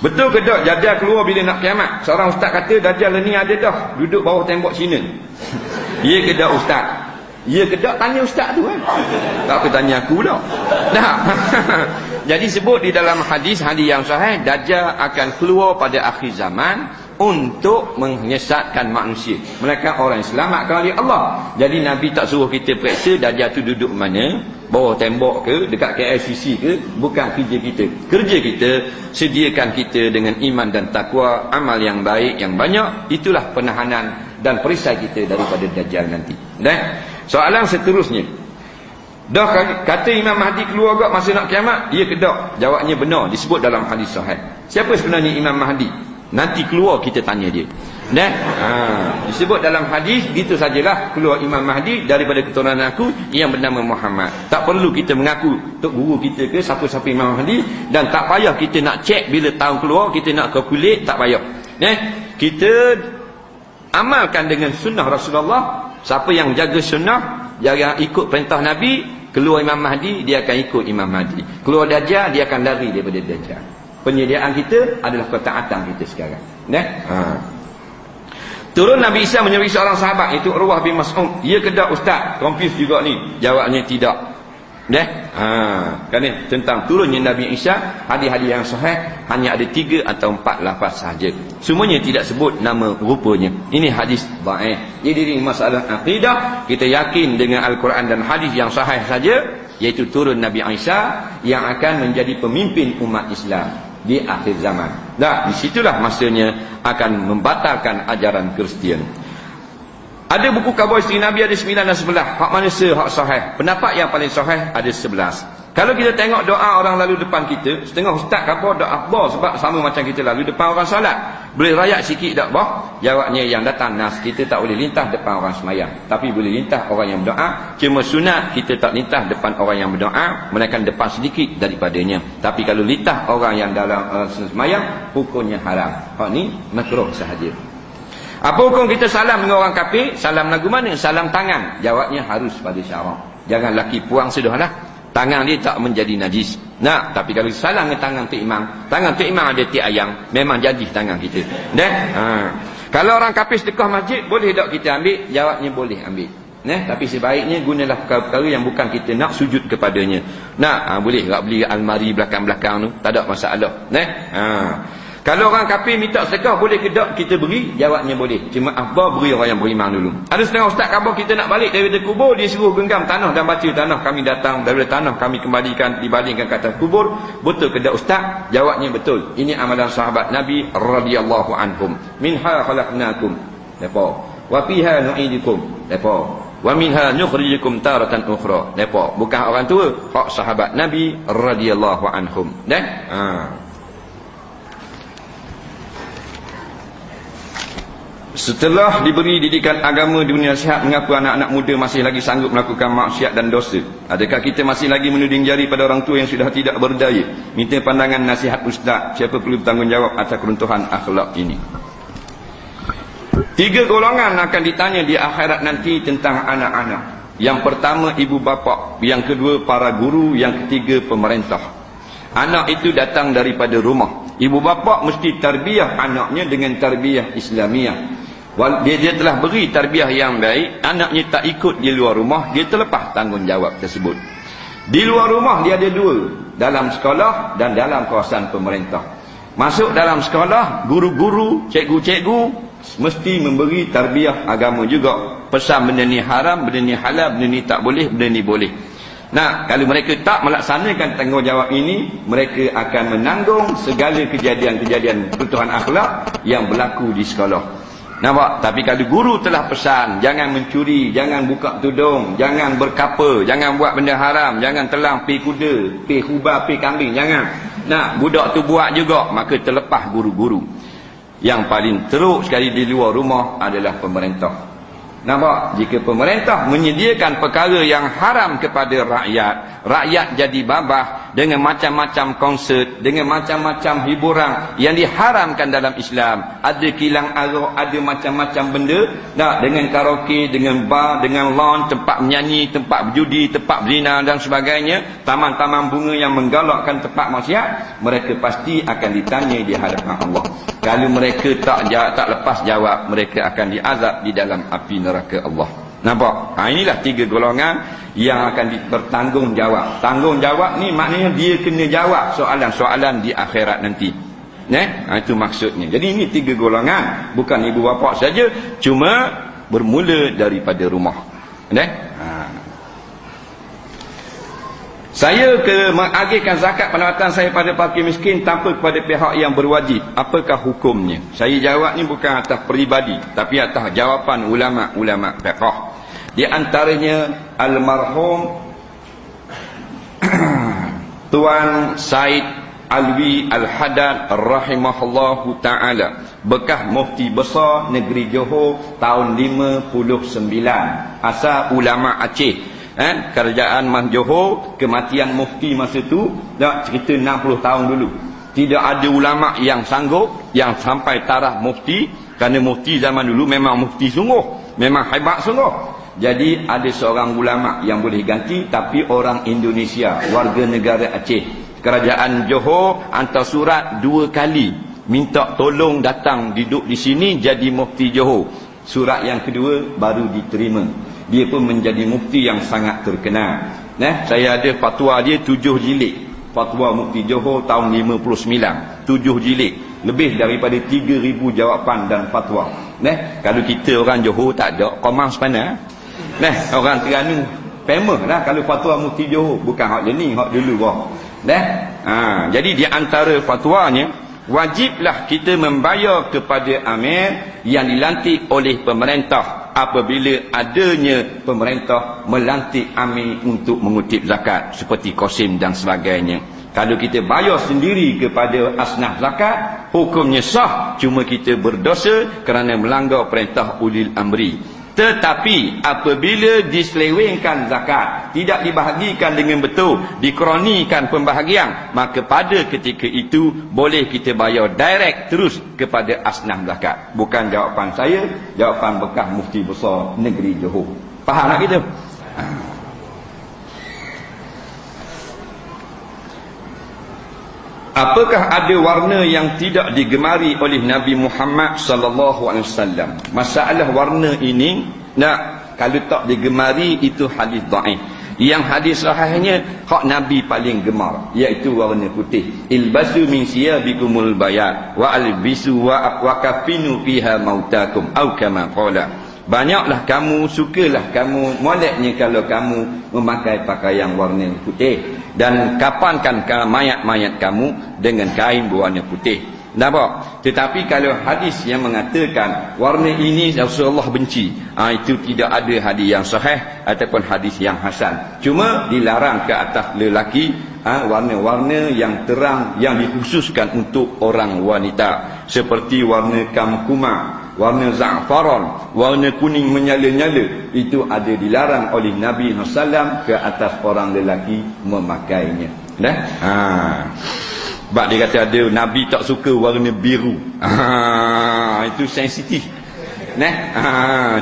Betul ke tak Dajjal keluar bila nak kiamat? Seorang ustaz kata Dajjal ni ada dah duduk bawah tembok Cina. Ya ke tak ustaz? Ya ke tak tanya ustaz tu kan? Tak apa tanya aku dah. Nah. Jadi sebut di dalam hadis hadis yang sahih Dajjal akan keluar pada akhir zaman untuk menyesatkan manusia. Mereka orang yang selamatkan oleh Allah. Jadi Nabi tak suruh kita periksa Dajjal tu duduk mana? Bawah tembok ke dekat KLCC ke bukan kerja kita. Kerja kita sediakan kita dengan iman dan takwa amal yang baik yang banyak. Itulah penahanan dan perisai kita daripada Dajjal nanti. Dan soalan seterusnya. Dah kata Imam Mahdi keluar agak masa nak kiamat dia kedak jawabnya benar disebut dalam hadis sahih. Siapa sebenarnya Imam Mahdi nanti keluar kita tanya dia dan ha, disebut dalam hadis gitu sajalah keluar Imam Mahdi daripada keturunan aku yang bernama Muhammad. Tak perlu kita mengaku tok guru kita ke siapa-siapa Imam Mahdi dan tak payah kita nak cek bila tahun keluar kita nak calculate tak payah. Neh, kita amalkan dengan sunnah Rasulullah. Siapa yang jaga sunnah, yang ikut perintah Nabi, keluar Imam Mahdi dia akan ikut Imam Mahdi. Keluar Dajjal dia akan lari daripada Dajjal. Penyediaan kita adalah ketaatan kita sekarang. Neh. Ha. Turun Nabi Isa menyuruh seorang sahabat itu Urwah bin Mas'ud. Ya ke tak ustaz? Confuse juga ni. Jawabnya tidak. Deh. Ha, kan ni tentang turunnya Nabi Isa, hadis-hadis yang sahih hanya ada tiga atau empat lafaz sahaja. Semuanya tidak sebut nama rupanya. Ini hadis dhaif. Jadi ini masalah akidah, kita yakin dengan Al-Quran dan hadis yang sahih saja iaitu turun Nabi Isa yang akan menjadi pemimpin umat Islam di akhir zaman. Nah, disitulah masanya akan membatalkan ajaran Kristian. Ada buku khabar isteri Nabi ada sembilan dan sebelah. Hak mana se, hak sahih. Pendapat yang paling sahih ada. Kalau kita tengok doa orang lalu depan kita, setengah ustaz kata doa akbar sebab sama macam kita lalu depan orang salat. Boleh rayak sikit tak bah? Jawabnya yang datang nas kita tak boleh lintas depan orang semayang. Tapi boleh lintas orang yang berdoa. Cuma sunat kita tak lintas depan orang yang berdoa, melainkan depan sedikit daripadanya. Tapi kalau lintas orang yang dalam uh, semayang, hukumnya haram. Hak ni makruh sahaja. Apa hukum kita salam dengan orang kafir? Salam lagu mana? Salam tangan. Jawabnya harus pada syarak. Jangan laki puang sudahlah tangan dia tak menjadi najis. Nah, tapi kalau salah dengan tangan Tok Imam, tangan Tok Imam ada tiap ayam, memang jadi tangan kita. Dah? Ha. Kalau orang kafir sedekah masjid, boleh tak kita ambil? Jawabnya boleh ambil. Nah, tapi sebaiknya gunalah perkara-perkara yang bukan kita nak sujud kepadanya. Nah, ha, boleh tak beli almari belakang-belakang tu? Tak ada masalah. Nah, ha. Kalau orang kafir minta sedekah boleh ke tak kita beri? Jawabnya boleh. Cuma apa beri orang yang beriman dulu. Ada setengah ustaz khabar kita nak balik daripada kubur dia suruh genggam tanah dan baca tanah kami datang daripada tanah kami kembalikan dibalikkan ke atas kubur. Betul ke tak ustaz? Jawabnya betul. Ini amalan sahabat Nabi radhiyallahu anhum. Minha khalaqnakum. Depa. Wa fiha nu'idukum. Depa. Wa minha nukhrijukum taratan ukhra. Depa. Bukan orang tua, hak sahabat Nabi radhiyallahu anhum. Dah? Ha. Setelah diberi didikan agama di dunia sihat mengaku anak-anak muda masih lagi sanggup melakukan maksiat dan dosa. Adakah kita masih lagi menuding jari pada orang tua yang sudah tidak berdaya? Minta pandangan nasihat ustaz. Siapa perlu bertanggungjawab atas keruntuhan akhlak ini? Tiga golongan akan ditanya di akhirat nanti tentang anak-anak. Yang pertama ibu bapa, yang kedua para guru, yang ketiga pemerintah. Anak itu datang daripada rumah. Ibu bapa mesti tarbiyah anaknya dengan tarbiyah Islamiah dia, dia telah beri tarbiyah yang baik anaknya tak ikut di luar rumah dia terlepas tanggungjawab tersebut. Di luar rumah dia ada dua dalam sekolah dan dalam kawasan pemerintah. Masuk dalam sekolah guru-guru cikgu-cikgu mesti memberi tarbiyah agama juga. Pesan benda ni haram benda ni halal benda ni tak boleh benda ni boleh. Nah, kalau mereka tak melaksanakan tanggungjawab ini, mereka akan menanggung segala kejadian-kejadian kebutuhan akhlak yang berlaku di sekolah. Nampak? Tapi kalau guru telah pesan, jangan mencuri, jangan buka tudung, jangan berkapa, jangan buat benda haram, jangan telang pi kuda, pi hubah, pi kambing, jangan. Nah, budak tu buat juga, maka terlepas guru-guru. Yang paling teruk sekali di luar rumah adalah pemerintah. Nampak? Jika pemerintah menyediakan perkara yang haram kepada rakyat, rakyat jadi babah dengan macam-macam konsert, dengan macam-macam hiburan yang diharamkan dalam Islam. Ada kilang arak, ada macam-macam benda, nah, dengan karaoke, dengan bar, dengan lawn, tempat menyanyi, tempat berjudi, tempat berzina dan sebagainya, taman-taman bunga yang menggalakkan tempat maksiat, mereka pasti akan ditanya di hadapan Allah. Kalau mereka tak tak lepas jawab, mereka akan diazab di dalam api neraka Allah. Nampak? Ha, inilah tiga golongan yang akan bertanggungjawab. Tanggungjawab ni maknanya dia kena jawab soalan-soalan di akhirat nanti. Ne? Ha, itu maksudnya. Jadi ini tiga golongan. Bukan ibu bapa saja. Cuma bermula daripada rumah. Ne? Ha. Saya ke mengagihkan zakat pendapatan saya pada fakir miskin tanpa kepada pihak yang berwajib. Apakah hukumnya? Saya jawab ni bukan atas peribadi. Tapi atas jawapan ulama-ulama fiqah. Di antaranya almarhum Tuan Said Alwi Al-Hadad rahimahullahu taala bekas mufti besar negeri Johor tahun 59 asal ulama Aceh eh, kerajaan Mas Johor kematian mufti masa tu dah cerita 60 tahun dulu. Tidak ada ulama yang sanggup yang sampai taraf mufti kerana mufti zaman dulu memang mufti sungguh memang hebat sungguh. Jadi ada seorang ulama yang boleh ganti tapi orang Indonesia warga negara Aceh. Kerajaan Johor hantar surat dua kali minta tolong datang duduk di sini jadi mufti Johor. Surat yang kedua baru diterima dia pun menjadi mufti yang sangat terkenal. Nah saya ada fatwa dia tujuh jilid. Fatwa mufti Johor tahun 59 tujuh jilid. Lebih daripada 3000 jawapan dan fatwa. Nah kalau kita orang Johor tak ada komang sepana nah orang Terengganu famous lah kalau fatwa mufti Johor. Bukan hak ni hak dulu nah ha, jadi di antara fatwanya wajiblah kita membayar kepada amir yang dilantik oleh pemerintah apabila adanya pemerintah melantik amir untuk mengutip zakat seperti kosim dan sebagainya. Kalau kita bayar sendiri kepada asnaf zakat hukumnya sah. Cuma kita berdosa kerana melanggar perintah ulil amri tetapi apabila diselewengkan zakat, tidak dibahagikan dengan betul, dikronikan pembahagian, maka pada ketika itu boleh kita bayar direct terus kepada asnaf zakat. Bukan jawapan saya, jawapan bekas mufti besar negeri Johor. Faham tak kita? Apakah ada warna yang tidak digemari oleh Nabi Muhammad sallallahu alaihi wasallam? Masalah warna ini nak kalau tak digemari itu hadis dhaif. Yang hadis sahihnya hak Nabi paling gemar iaitu warna putih. Ilbasu min siyabikumul bayat wa albisu wa aqwakafinu fiha mautakum au kama qala. Banyaklah kamu, sukalah kamu, moleknya kalau kamu memakai pakaian warna putih. Dan kapankan mayat-mayat kamu dengan kain berwarna putih. Nampak? Tetapi kalau hadis yang mengatakan warna ini Rasulullah benci ha, itu tidak ada hadis yang sahih ataupun hadis yang hasan. Cuma dilarang ke atas lelaki ha, warna-warna yang terang yang dikhususkan untuk orang wanita. Seperti warna kamkuma warna za'faran, warna kuning menyala-nyala, itu ada dilarang oleh Nabi SAW ke atas orang lelaki memakainya. Dah? Ha. Sebab dia kata ada Nabi tak suka warna biru. Ha. Itu sensitif. Nah, ha.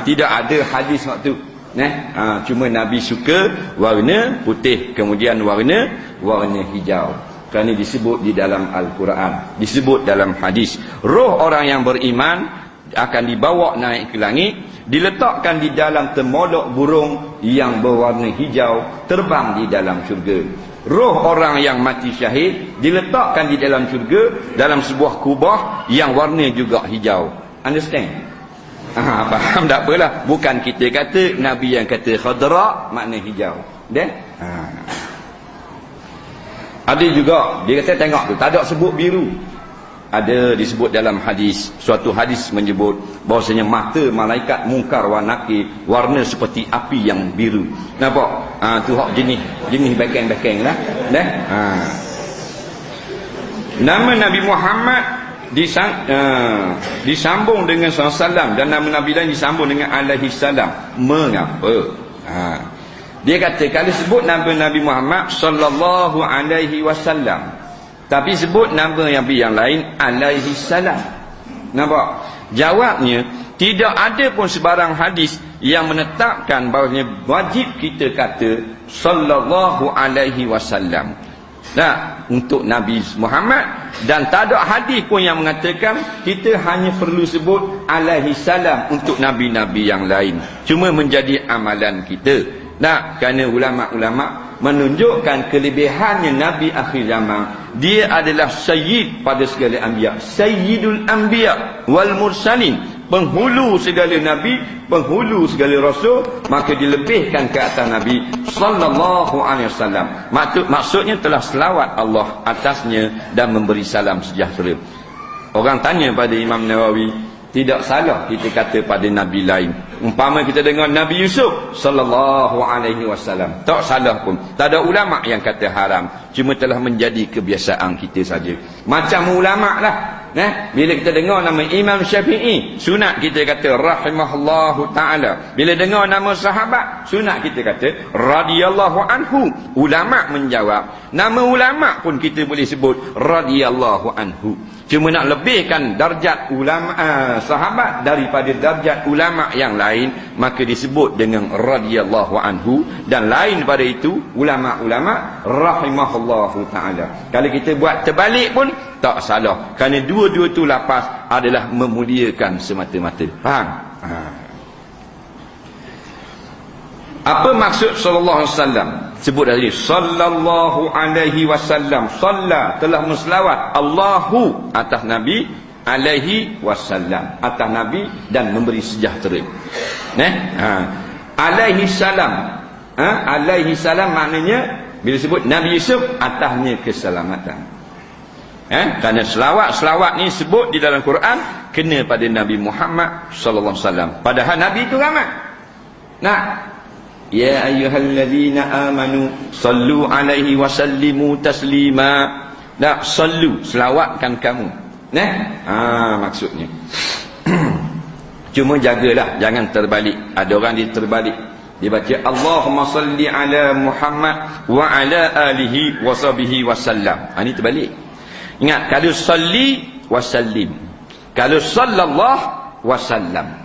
tidak ada hadis waktu. Nah, ha. cuma Nabi suka warna putih, kemudian warna warna hijau. Kerana disebut di dalam Al-Quran, disebut dalam hadis. Roh orang yang beriman akan dibawa naik ke langit diletakkan di dalam temolok burung yang berwarna hijau terbang di dalam syurga. Roh orang yang mati syahid diletakkan di dalam syurga dalam sebuah kubah yang warna juga hijau. Understand? Ha, faham tak apalah. Bukan kita kata Nabi yang kata khadra makna hijau. Then? Ha. ada juga dia kata tengok tu tak ada sebut biru ada disebut dalam hadis. Suatu hadis menyebut bahwasanya mata malaikat mungkar wa nakir warna seperti api yang biru. Nampak? Ha, tu hak jenis jenis bekeng-bekeng lah. Dah ha. nama Nabi Muhammad disang, uh, disambung dengan SAW dan nama Nabi lain disambung dengan alaihi salam. Mengapa? Ha. dia kata kalau sebut nama Nabi Muhammad sallallahu alaihi wasallam tapi sebut nama Nabi yang lain alaihi salam nampak jawabnya tidak ada pun sebarang hadis yang menetapkan bahawa wajib kita kata sallallahu alaihi wasallam Nah, untuk Nabi Muhammad dan tak ada hadis pun yang mengatakan kita hanya perlu sebut alaihi salam untuk nabi-nabi yang lain. Cuma menjadi amalan kita. Nah, kerana ulama-ulama menunjukkan kelebihannya nabi akhir zaman. Dia adalah sayyid pada segala anbiya. Sayyidul anbiya wal mursalin penghulu segala nabi penghulu segala rasul maka dilebihkan ke atas nabi sallallahu alaihi wasallam maksud maksudnya telah selawat Allah atasnya dan memberi salam sejahtera orang tanya pada Imam Nawawi tidak salah kita kata pada nabi lain umpama kita dengar Nabi Yusuf sallallahu alaihi wasallam tak salah pun tak ada ulama yang kata haram cuma telah menjadi kebiasaan kita saja macam ulama lah Nah, bila kita dengar nama Imam Syafi'i, sunat kita kata rahimahullahu taala. Bila dengar nama sahabat, sunat kita kata radhiyallahu anhu. Ulama menjawab, nama ulama pun kita boleh sebut radhiyallahu anhu. Cuma nak lebihkan darjat ulama uh, sahabat daripada darjat ulama yang lain, maka disebut dengan radhiyallahu anhu. Dan lain pada itu ulama-ulama rahimahullahu taala. Kalau kita buat terbalik pun tak salah. Kerana dua-dua tu lapas adalah memuliakan semata-mata. Faham? Ha. apa maksud sallallahu alaihi wasallam sebut tadi sallallahu alaihi wasallam salla telah menselawat Allahu atas nabi alaihi wasallam atas nabi dan memberi sejahtera eh ha. alaihi salam ha? alaihi salam maknanya bila sebut nabi Yusuf atasnya keselamatan Eh, kerana selawat-selawat ni sebut di dalam Quran kena pada Nabi Muhammad sallallahu alaihi wasallam. Padahal Nabi itu ramai. Nah, ya ayyuhallazina amanu sallu alaihi wasallimu taslima. Nah, sallu selawatkan kamu. Nah, ha, maksudnya. Cuma jagalah jangan terbalik. Ada orang dia terbalik. Dia baca Allahumma salli ala Muhammad wa ala alihi wa sahbihi wasallam. Ha, ini terbalik. Ingat kalau salli wasallim. Kalau sallallahu wasallam.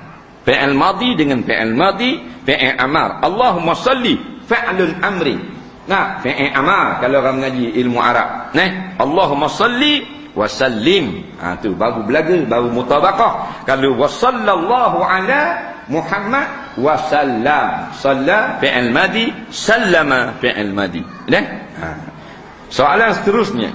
Fi'il madhi dengan fi'il madhi, fi'il amar. Allahumma salli fa'lul amri. Nah, fi'il amar kalau orang mengaji ilmu Arab. Nah, Allahumma salli wasallim. Ha tu baru belaga, baru mutabaqah. Kalau wasallallahu ala Muhammad wasallam. Salla fi'il madhi, sallama fi'il madhi. Nah. Ha. Soalan seterusnya,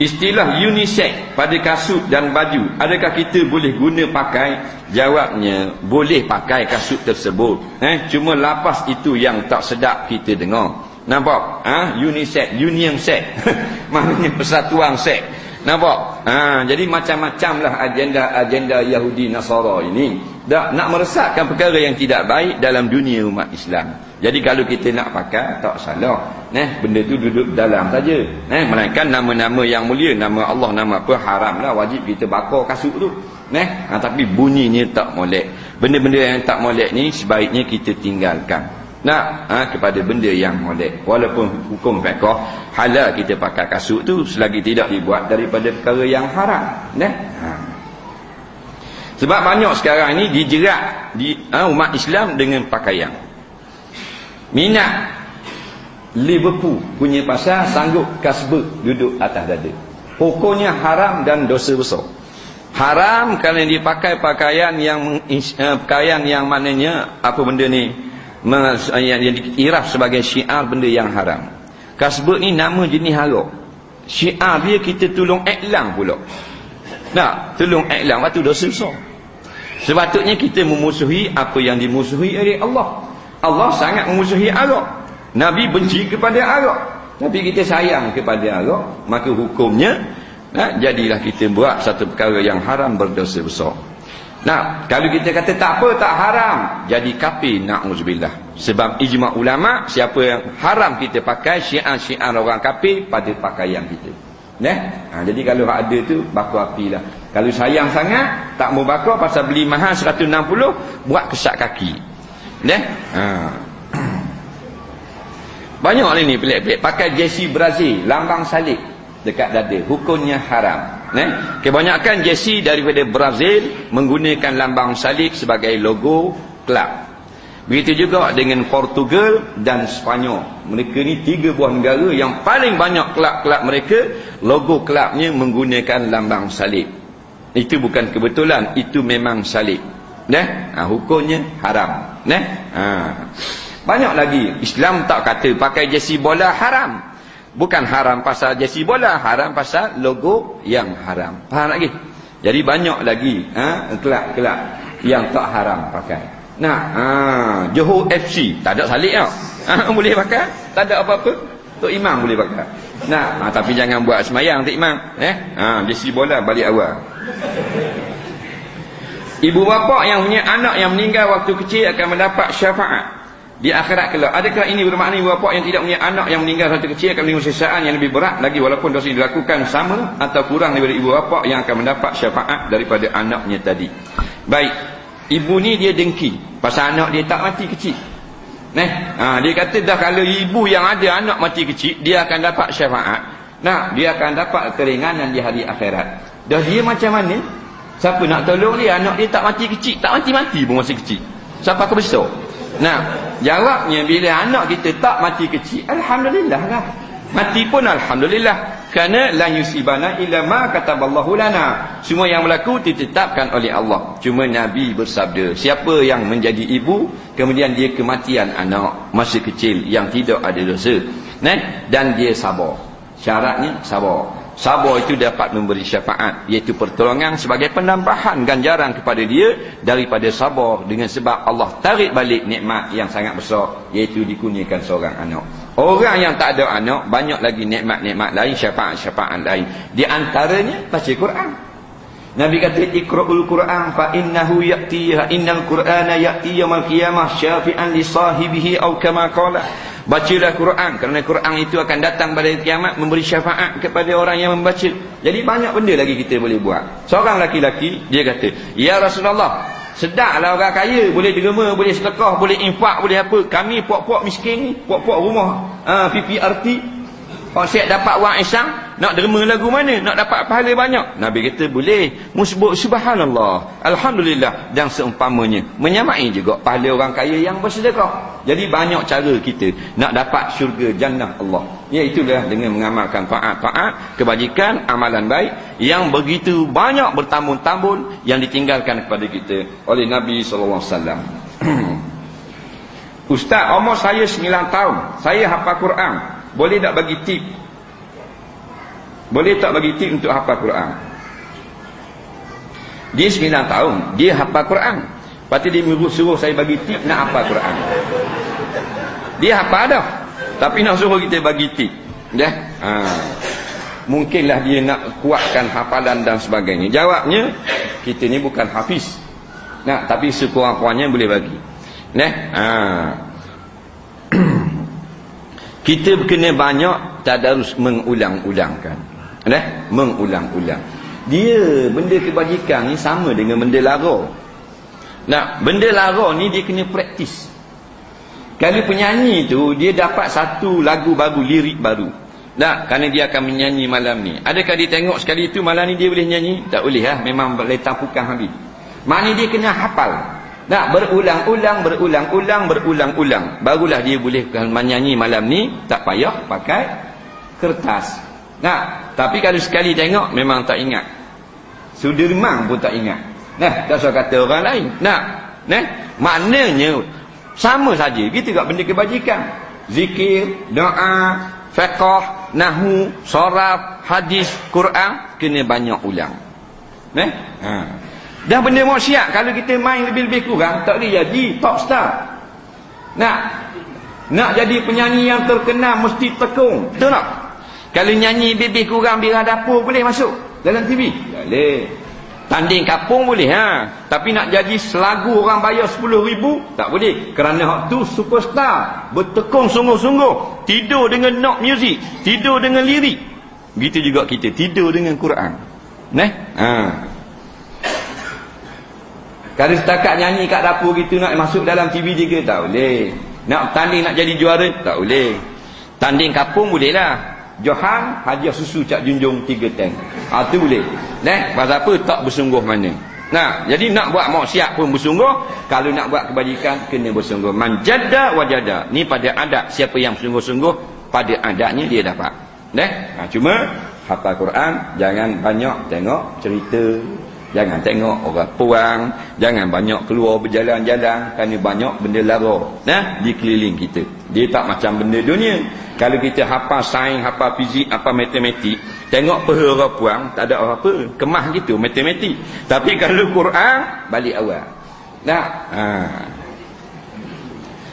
Istilah unisex pada kasut dan baju Adakah kita boleh guna pakai Jawabnya Boleh pakai kasut tersebut eh, Cuma lapas itu yang tak sedap kita dengar Nampak? Ha? Unisex, union sex Maknanya persatuan sex Nampak? Ha, jadi macam-macam lah agenda-agenda Yahudi Nasara ini Dah, Nak meresahkan perkara yang tidak baik dalam dunia umat Islam jadi kalau kita nak pakai tak salah. Nah, benda tu duduk dalam saja. Nah, melainkan nama-nama yang mulia, nama Allah, nama apa haramlah wajib kita bakar kasut tu. Nah, ha, tapi bunyinya tak molek. Benda-benda yang tak molek ni sebaiknya kita tinggalkan. Nah, ha, kepada benda yang molek. Walaupun hukum fiqh halal kita pakai kasut tu selagi tidak dibuat daripada perkara yang haram. Nah. Ha. Sebab banyak sekarang ni dijerat di ha, umat Islam dengan pakaian minat Liverpool punya pasal sanggup kasbuk duduk atas dada hukumnya haram dan dosa besar haram kerana dipakai pakaian yang uh, pakaian yang maknanya apa benda ni yang, yang diiraf sebagai syiar benda yang haram kasbuk ni nama jenis harap syiar dia kita tolong iklan pula nak tolong iklan waktu dosa besar sepatutnya kita memusuhi apa yang dimusuhi oleh Allah Allah sangat memusuhi Arab. Nabi benci kepada Arab. Tapi kita sayang kepada Arab. Maka hukumnya, nah, jadilah kita buat satu perkara yang haram berdosa besar. Nah, kalau kita kata tak apa, tak haram. Jadi kafir, na'udzubillah. Sebab ijma' ulama, siapa yang haram kita pakai, syiar-syiar orang kafir pada pakaian kita. Nah, ha, jadi kalau ada tu, baku api lah. Kalau sayang sangat, tak mau bakar pasal beli mahal 160, buat kesak kaki. Neh? Ha. Banyak lah ni pelik-pelik. Pakai jersey Brazil, lambang salib dekat dada. Hukumnya haram. Neh? Kebanyakan jersey daripada Brazil menggunakan lambang salib sebagai logo kelab. Begitu juga dengan Portugal dan Sepanyol. Mereka ni tiga buah negara yang paling banyak kelab-kelab mereka, logo kelabnya menggunakan lambang salib. Itu bukan kebetulan, itu memang salib. Nah, ha, hukumnya haram. Nah, ha. Banyak lagi Islam tak kata pakai jersey bola haram. Bukan haram pasal jersey bola, haram pasal logo yang haram. Faham lagi? Jadi banyak lagi ha, kelab-kelab yang tak haram pakai. Nah, ha, Johor FC tak ada salib tau. Ha, boleh pakai? Tak ada apa-apa. Tok Imam boleh pakai. Nah, ha, tapi jangan buat semayang Tok Imam, eh? Ha, si bola balik awal. Ibu bapa yang punya anak yang meninggal waktu kecil akan mendapat syafaat di akhirat kelak. Adakah ini bermakna ibu bapa yang tidak punya anak yang meninggal waktu kecil akan menerima sisaan yang lebih berat lagi walaupun dosa dilakukan sama atau kurang daripada ibu bapa yang akan mendapat syafaat daripada anaknya tadi. Baik. Ibu ni dia dengki pasal anak dia tak mati kecil. Neh, ha, dia kata dah kalau ibu yang ada anak mati kecil, dia akan dapat syafaat. Nah, dia akan dapat keringanan di hari akhirat. Dah dia macam mana? Siapa nak tolong dia? Anak dia tak mati kecil, tak mati-mati pun masih kecil. Siapa ke besar? Nah, jawabnya bila anak kita tak mati kecil, alhamdulillah lah. Mati pun alhamdulillah kerana la yusibana illa ma kataballahu lana. Semua yang berlaku ditetapkan oleh Allah. Cuma Nabi bersabda, siapa yang menjadi ibu kemudian dia kematian anak masih kecil yang tidak ada dosa, nah, dan dia sabar. Syaratnya sabar. Sabar itu dapat memberi syafaat iaitu pertolongan sebagai penambahan ganjaran kepada dia daripada sabar dengan sebab Allah tarik balik nikmat yang sangat besar iaitu dikurniakan seorang anak. Orang yang tak ada anak banyak lagi nikmat-nikmat lain syafaat-syafaat lain. Di antaranya baca Quran. Nabi kata ikra'ul Quran fa innahu ya'ti innal Qur'ana ya'ti yaumil qiyamah syafi'an li sahibihi aw kama qala Bacalah Quran kerana Quran itu akan datang pada kiamat memberi syafaat kepada orang yang membaca. Jadi banyak benda lagi kita boleh buat. Seorang laki-laki dia kata, "Ya Rasulullah, sedaklah orang kaya boleh derma, boleh sedekah, boleh infak, boleh apa. Kami puak-puak miskin ni, puak-puak rumah, ha, PPRT, kalau siap dapat wang isang, nak derma lagu mana? Nak dapat pahala banyak? Nabi kata boleh. Musbuk subhanallah. Alhamdulillah. Dan seumpamanya. Menyamai juga pahala orang kaya yang bersedekah. Jadi banyak cara kita nak dapat syurga jannah Allah. Iaitulah dengan mengamalkan taat-taat, kebajikan, amalan baik yang begitu banyak bertambun-tambun yang ditinggalkan kepada kita oleh Nabi SAW. Ustaz, umur saya 9 tahun. Saya hafal Quran. Boleh tak bagi tip? Boleh tak bagi tip untuk hafal Quran? Dia 9 tahun, dia hafal Quran. Lepas tu dia suruh saya bagi tip nak hafal Quran. Dia hafal dah. Tapi nak suruh kita bagi tip. Ya? Ha. Mungkinlah dia nak kuatkan hafalan dan sebagainya. Jawabnya, kita ni bukan hafiz. Nah, tapi sekurang-kurangnya boleh bagi. Nah, ha. kita kena banyak tadarus mengulang-ulangkan eh? mengulang-ulang dia benda kebajikan ni sama dengan benda lara nah benda lara ni dia kena praktis kalau penyanyi tu dia dapat satu lagu baru lirik baru nah kerana dia akan menyanyi malam ni adakah dia tengok sekali tu malam ni dia boleh nyanyi tak boleh ha? memang boleh tampukan habis maknanya dia kena hafal nak berulang-ulang, berulang-ulang, berulang-ulang. Barulah dia boleh menyanyi malam ni, tak payah pakai kertas. Nah, tapi kalau sekali tengok, memang tak ingat. Sudirman pun tak ingat. Nah, tak usah kata orang lain. Nah, nah, maknanya, sama saja. Kita tak benda kebajikan. Zikir, doa, fiqah, nahu, soraf, hadis, Quran, kena banyak ulang. Nah, haa. Dan benda maksiat kalau kita main lebih-lebih kurang tak boleh jadi top star. Nak nak jadi penyanyi yang terkenal mesti tekung. Betul tak? Kalau nyanyi lebih kurang biar dapur boleh masuk dalam TV? Boleh. Tanding kapung boleh ha. Tapi nak jadi selagu orang bayar 10 ribu tak boleh. Kerana hak tu superstar, bertekung sungguh-sungguh, tidur dengan note music, tidur dengan lirik. Begitu juga kita tidur dengan Quran. Neh? Ha. Kalau setakat nyanyi kat dapur gitu nak masuk dalam TV juga tak boleh. Nak tanding nak jadi juara tak boleh. Tanding kapung boleh lah. Johan hadiah susu Cak Junjung 3 tank. Ah tu boleh. Neh, pasal apa tak bersungguh mana. Nah, jadi nak buat maksiat pun bersungguh, kalau nak buat kebajikan kena bersungguh. Manjada wajada. Ni pada adat siapa yang bersungguh-sungguh pada adatnya dia dapat. Neh, ha, cuma hafal Quran jangan banyak tengok cerita Jangan tengok orang puang, jangan banyak keluar berjalan-jalan kerana banyak benda lara nah di keliling kita. Dia tak macam benda dunia. Kalau kita hafal sains, hafal fizik, hafal matematik, tengok peha orang puang, tak ada apa-apa. Kemah gitu matematik. Tapi kalau Quran, balik awal. Nah, ha.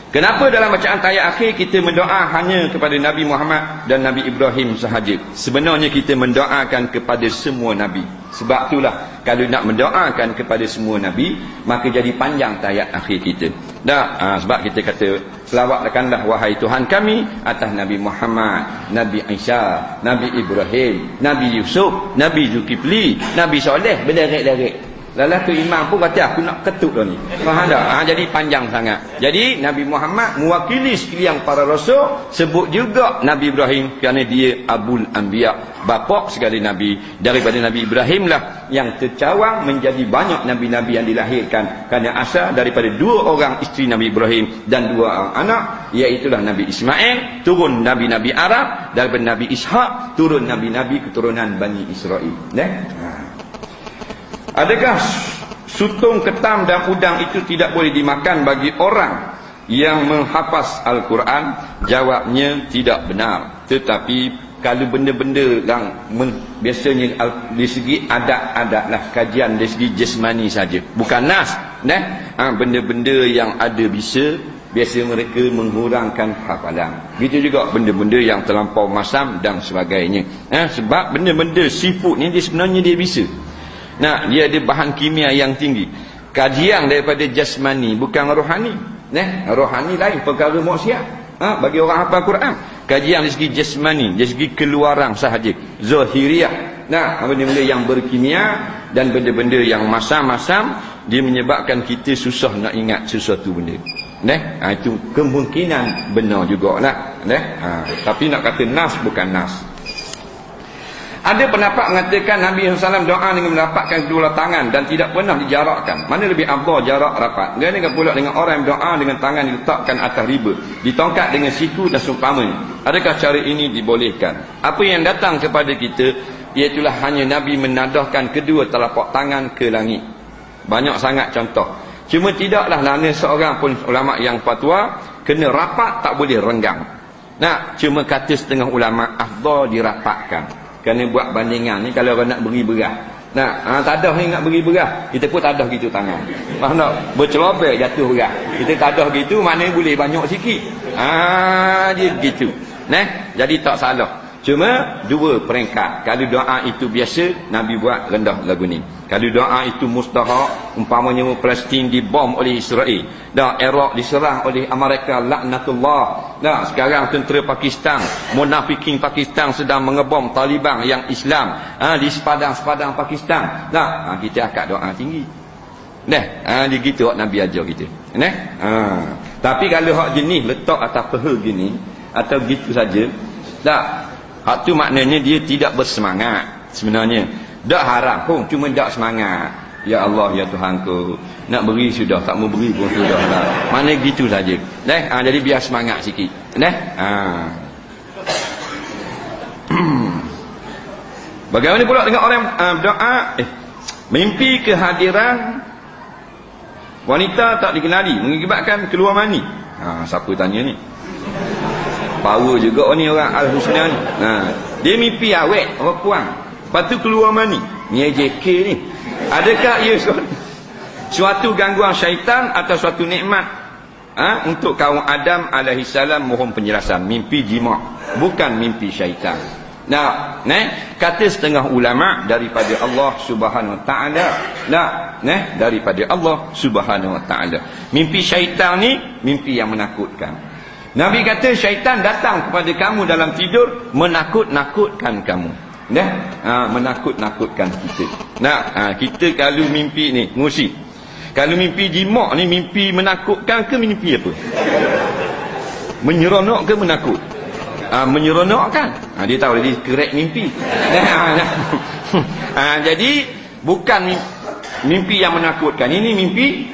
Kenapa dalam bacaan ayat akhir kita mendoa hanya kepada Nabi Muhammad dan Nabi Ibrahim sahaja? Sebenarnya kita mendoakan kepada semua Nabi. Sebab itulah kalau nak mendoakan kepada semua Nabi, maka jadi panjang ayat akhir kita. Dah, ha, sebab kita kata, selawatkanlah wahai Tuhan kami atas Nabi Muhammad, Nabi Isa, Nabi Ibrahim, Nabi Yusuf, Nabi Zulkifli, Nabi Soleh, berderik-derik. Lalah tu imam pun kata aku nak ketuk dah ni. Faham tak? Ha, jadi panjang sangat. Jadi Nabi Muhammad mewakili sekalian para rasul sebut juga Nabi Ibrahim kerana dia Abul Anbiya, bapa segala nabi. Daripada Nabi Ibrahim lah yang tercawang menjadi banyak nabi-nabi yang dilahirkan kerana asal daripada dua orang isteri Nabi Ibrahim dan dua orang anak iaitu Nabi Ismail, turun nabi-nabi Arab daripada Nabi Ishaq, turun nabi-nabi keturunan Bani Israel. Ha. Adakah sutung ketam dan udang itu tidak boleh dimakan bagi orang yang menghafaz Al-Quran? Jawabnya tidak benar. Tetapi kalau benda-benda yang biasanya di segi adat-adat lah kajian dari segi jasmani saja. Bukan nas. Nah, ha, benda-benda yang ada bisa biasa mereka mengurangkan hafalan. Begitu juga benda-benda yang terlampau masam dan sebagainya. Ha, sebab benda-benda sifut ni dia sebenarnya dia bisa. Nah, dia ada bahan kimia yang tinggi. Kajian daripada jasmani bukan rohani. Nah, rohani lain perkara maksiat. Ha, bagi orang hafal Quran. Kajian dari segi jasmani, dari segi keluaran sahaja. Zahiriyah. Nah, benda-benda yang berkimia dan benda-benda yang masam-masam dia menyebabkan kita susah nak ingat sesuatu benda. Nah, ha, itu kemungkinan benar jugalah. Nah, ha, tapi nak kata nas bukan nas. Ada pendapat mengatakan Nabi SAW doa dengan mendapatkan kedua tangan dan tidak pernah dijarakkan. Mana lebih abdul jarak rapat? Dia dengan pula dengan orang yang doa dengan tangan diletakkan atas riba. Ditongkat dengan siku dan sumpama. Adakah cara ini dibolehkan? Apa yang datang kepada kita, iaitulah hanya Nabi menadahkan kedua telapak tangan ke langit. Banyak sangat contoh. Cuma tidaklah mana seorang pun ulama yang fatwa kena rapat tak boleh renggang. Nah, cuma kata setengah ulama afdal dirapatkan. Kerana buat bandingan ni kalau orang nak beri beras. Nak, ha, tak ada ni nak beri beras. Kita pun tak ada gitu tangan. Faham tak? Bercelobek jatuh beras. Kita tak ada gitu, mana boleh banyak sikit. Ah, dia gitu. Nah, jadi tak salah. Cuma dua peringkat. Kalau doa itu biasa, Nabi buat rendah lagu ni. Kalau doa itu mustahak, umpamanya Palestin dibom oleh Israel. Dah Iraq diserang oleh Amerika laknatullah. Dah sekarang tentera Pakistan, munafikin Pakistan sedang mengebom Taliban yang Islam ha, di sepadang-sepadang Pakistan. Dah ha, kita akak doa tinggi. Nah, ha, dia gitu Nabi ajar kita. Nah. Ha. Tapi kalau hak jenis letak atas peha gini atau gitu saja, tak Hak tu maknanya dia tidak bersemangat sebenarnya. Tak haram pun cuma tak semangat. Ya Allah ya Tuhanku, nak beri sudah tak mau beri pun sudah lah. Mana gitu saja. Deh, ha, jadi biar semangat sikit. Deh. Ha. Bagaimana pula dengan orang uh, berdoa eh mimpi kehadiran wanita tak dikenali mengakibatkan keluar mani. Ha, siapa tanya ni? power juga ni orang Al-Husna ni. Ha. Dia mimpi awet, orang puang. Lepas tu keluar mani. Ni JK ni. Adakah ia suatu, suatu gangguan syaitan atau suatu nikmat ha? untuk kaum Adam alaihi salam mohon penjelasan. Mimpi jima, bukan mimpi syaitan. Nah, ne? kata setengah ulama daripada Allah Subhanahu Wa Taala. Nah, ne? daripada Allah Subhanahu Wa Taala. Mimpi syaitan ni mimpi yang menakutkan. Nabi kata syaitan datang kepada kamu dalam tidur menakut-nakutkan kamu. Nah, ha, menakut-nakutkan kita. Nah, ha, kita kalau mimpi ni ngusi. Kalau mimpi jimak ni mimpi menakutkan ke mimpi apa? Menyeronok ke menakut? Ha, menyeronokkan. Ha, dia tahu dia kerek mimpi. Ha, ha, jadi bukan mimpi yang menakutkan. Ini mimpi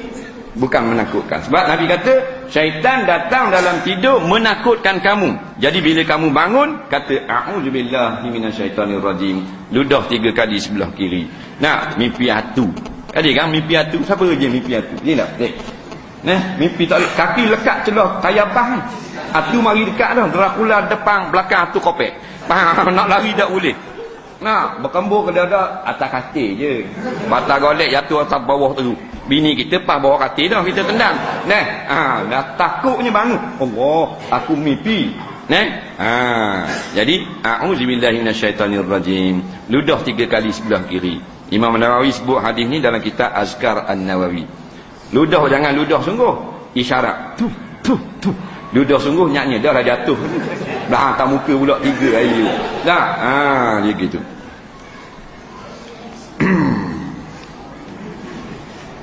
bukan menakutkan. Sebab Nabi kata syaitan datang dalam tidur menakutkan kamu. Jadi bila kamu bangun kata a'udzubillahi minasyaitonirrajim. Ludah tiga kali sebelah kiri. Nah, mimpi hatu. Ada kan mimpi atu? Siapa je mimpi atu? Dia tak? Eh. Nah, mimpi tak kaki lekat celah tayabah. Atu mari dekat dah. Dracula depan belakang atu kopek. Faham nak lari tak boleh. Nah, berkembur ke ada atas katil je. Batal golek jatuh atas bawah tu. Bini kita pas bawah katil dah kita tendang. Nah, ha, dah takutnya bangun. Allah, aku mimpi. Nah, ha, jadi a'udzubillahi minasyaitonirrajim. Ludah tiga kali sebelah kiri. Imam Nawawi sebut hadis ni dalam kitab Azkar An-Nawawi. Ludah jangan ludah sungguh. Isyarat. Tu, tu, tu. Ludah sungguh nyanyi dah dah jatuh. Dah hantar muka pula tiga ayu. Dah. Ha, dia gitu.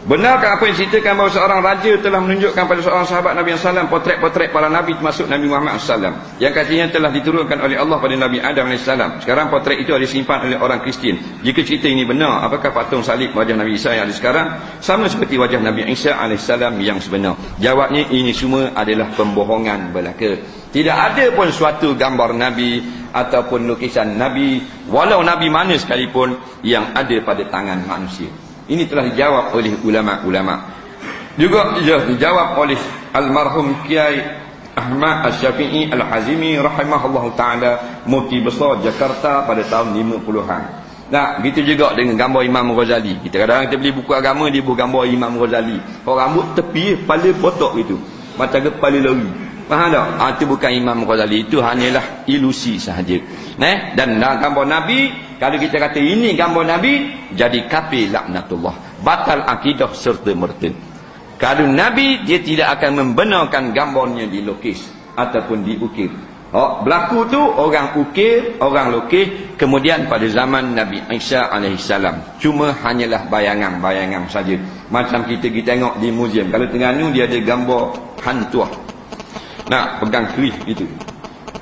Benarkah apa yang ceritakan bahawa seorang raja telah menunjukkan pada seorang sahabat Nabi SAW potret-potret para Nabi termasuk Nabi Muhammad SAW yang katanya telah diturunkan oleh Allah pada Nabi Adam AS sekarang potret itu ada disimpan oleh orang Kristian. Jika cerita ini benar apakah patung salib wajah Nabi Isa yang ada sekarang? Sama seperti wajah Nabi Isa AS yang sebenar. Jawabnya ini semua adalah pembohongan belaka. Tidak ada pun suatu gambar Nabi ataupun lukisan Nabi walau Nabi mana sekalipun yang ada pada tangan manusia ini telah dijawab oleh ulama-ulama. Juga dijawab oleh almarhum Kiai Ahmad Asy-Syafi'i Al-Hazimi rahimahullah taala mufti besar Jakarta pada tahun 50-an. Nah, begitu juga dengan gambar Imam Ghazali. Kita kadang-kadang kita beli buku agama dia buku gambar Imam Ghazali. Orang rambut tepi, kepala botok gitu. Macam kepala lori. Faham tak? Ha, itu bukan Imam Ghazali. Itu hanyalah ilusi sahaja. Nah, Dan gambar Nabi, kalau kita kata ini gambar Nabi, jadi kafir laknatullah. Batal akidah serta mertin. Kalau Nabi, dia tidak akan membenarkan gambarnya dilukis. Ataupun diukir. Oh, berlaku tu orang ukir, orang lukis. Kemudian pada zaman Nabi Isa AS. Cuma hanyalah bayangan-bayangan saja. Macam kita kita tengok di muzium. Kalau tengah ni dia ada gambar hantuah. Nak pegang kerih itu.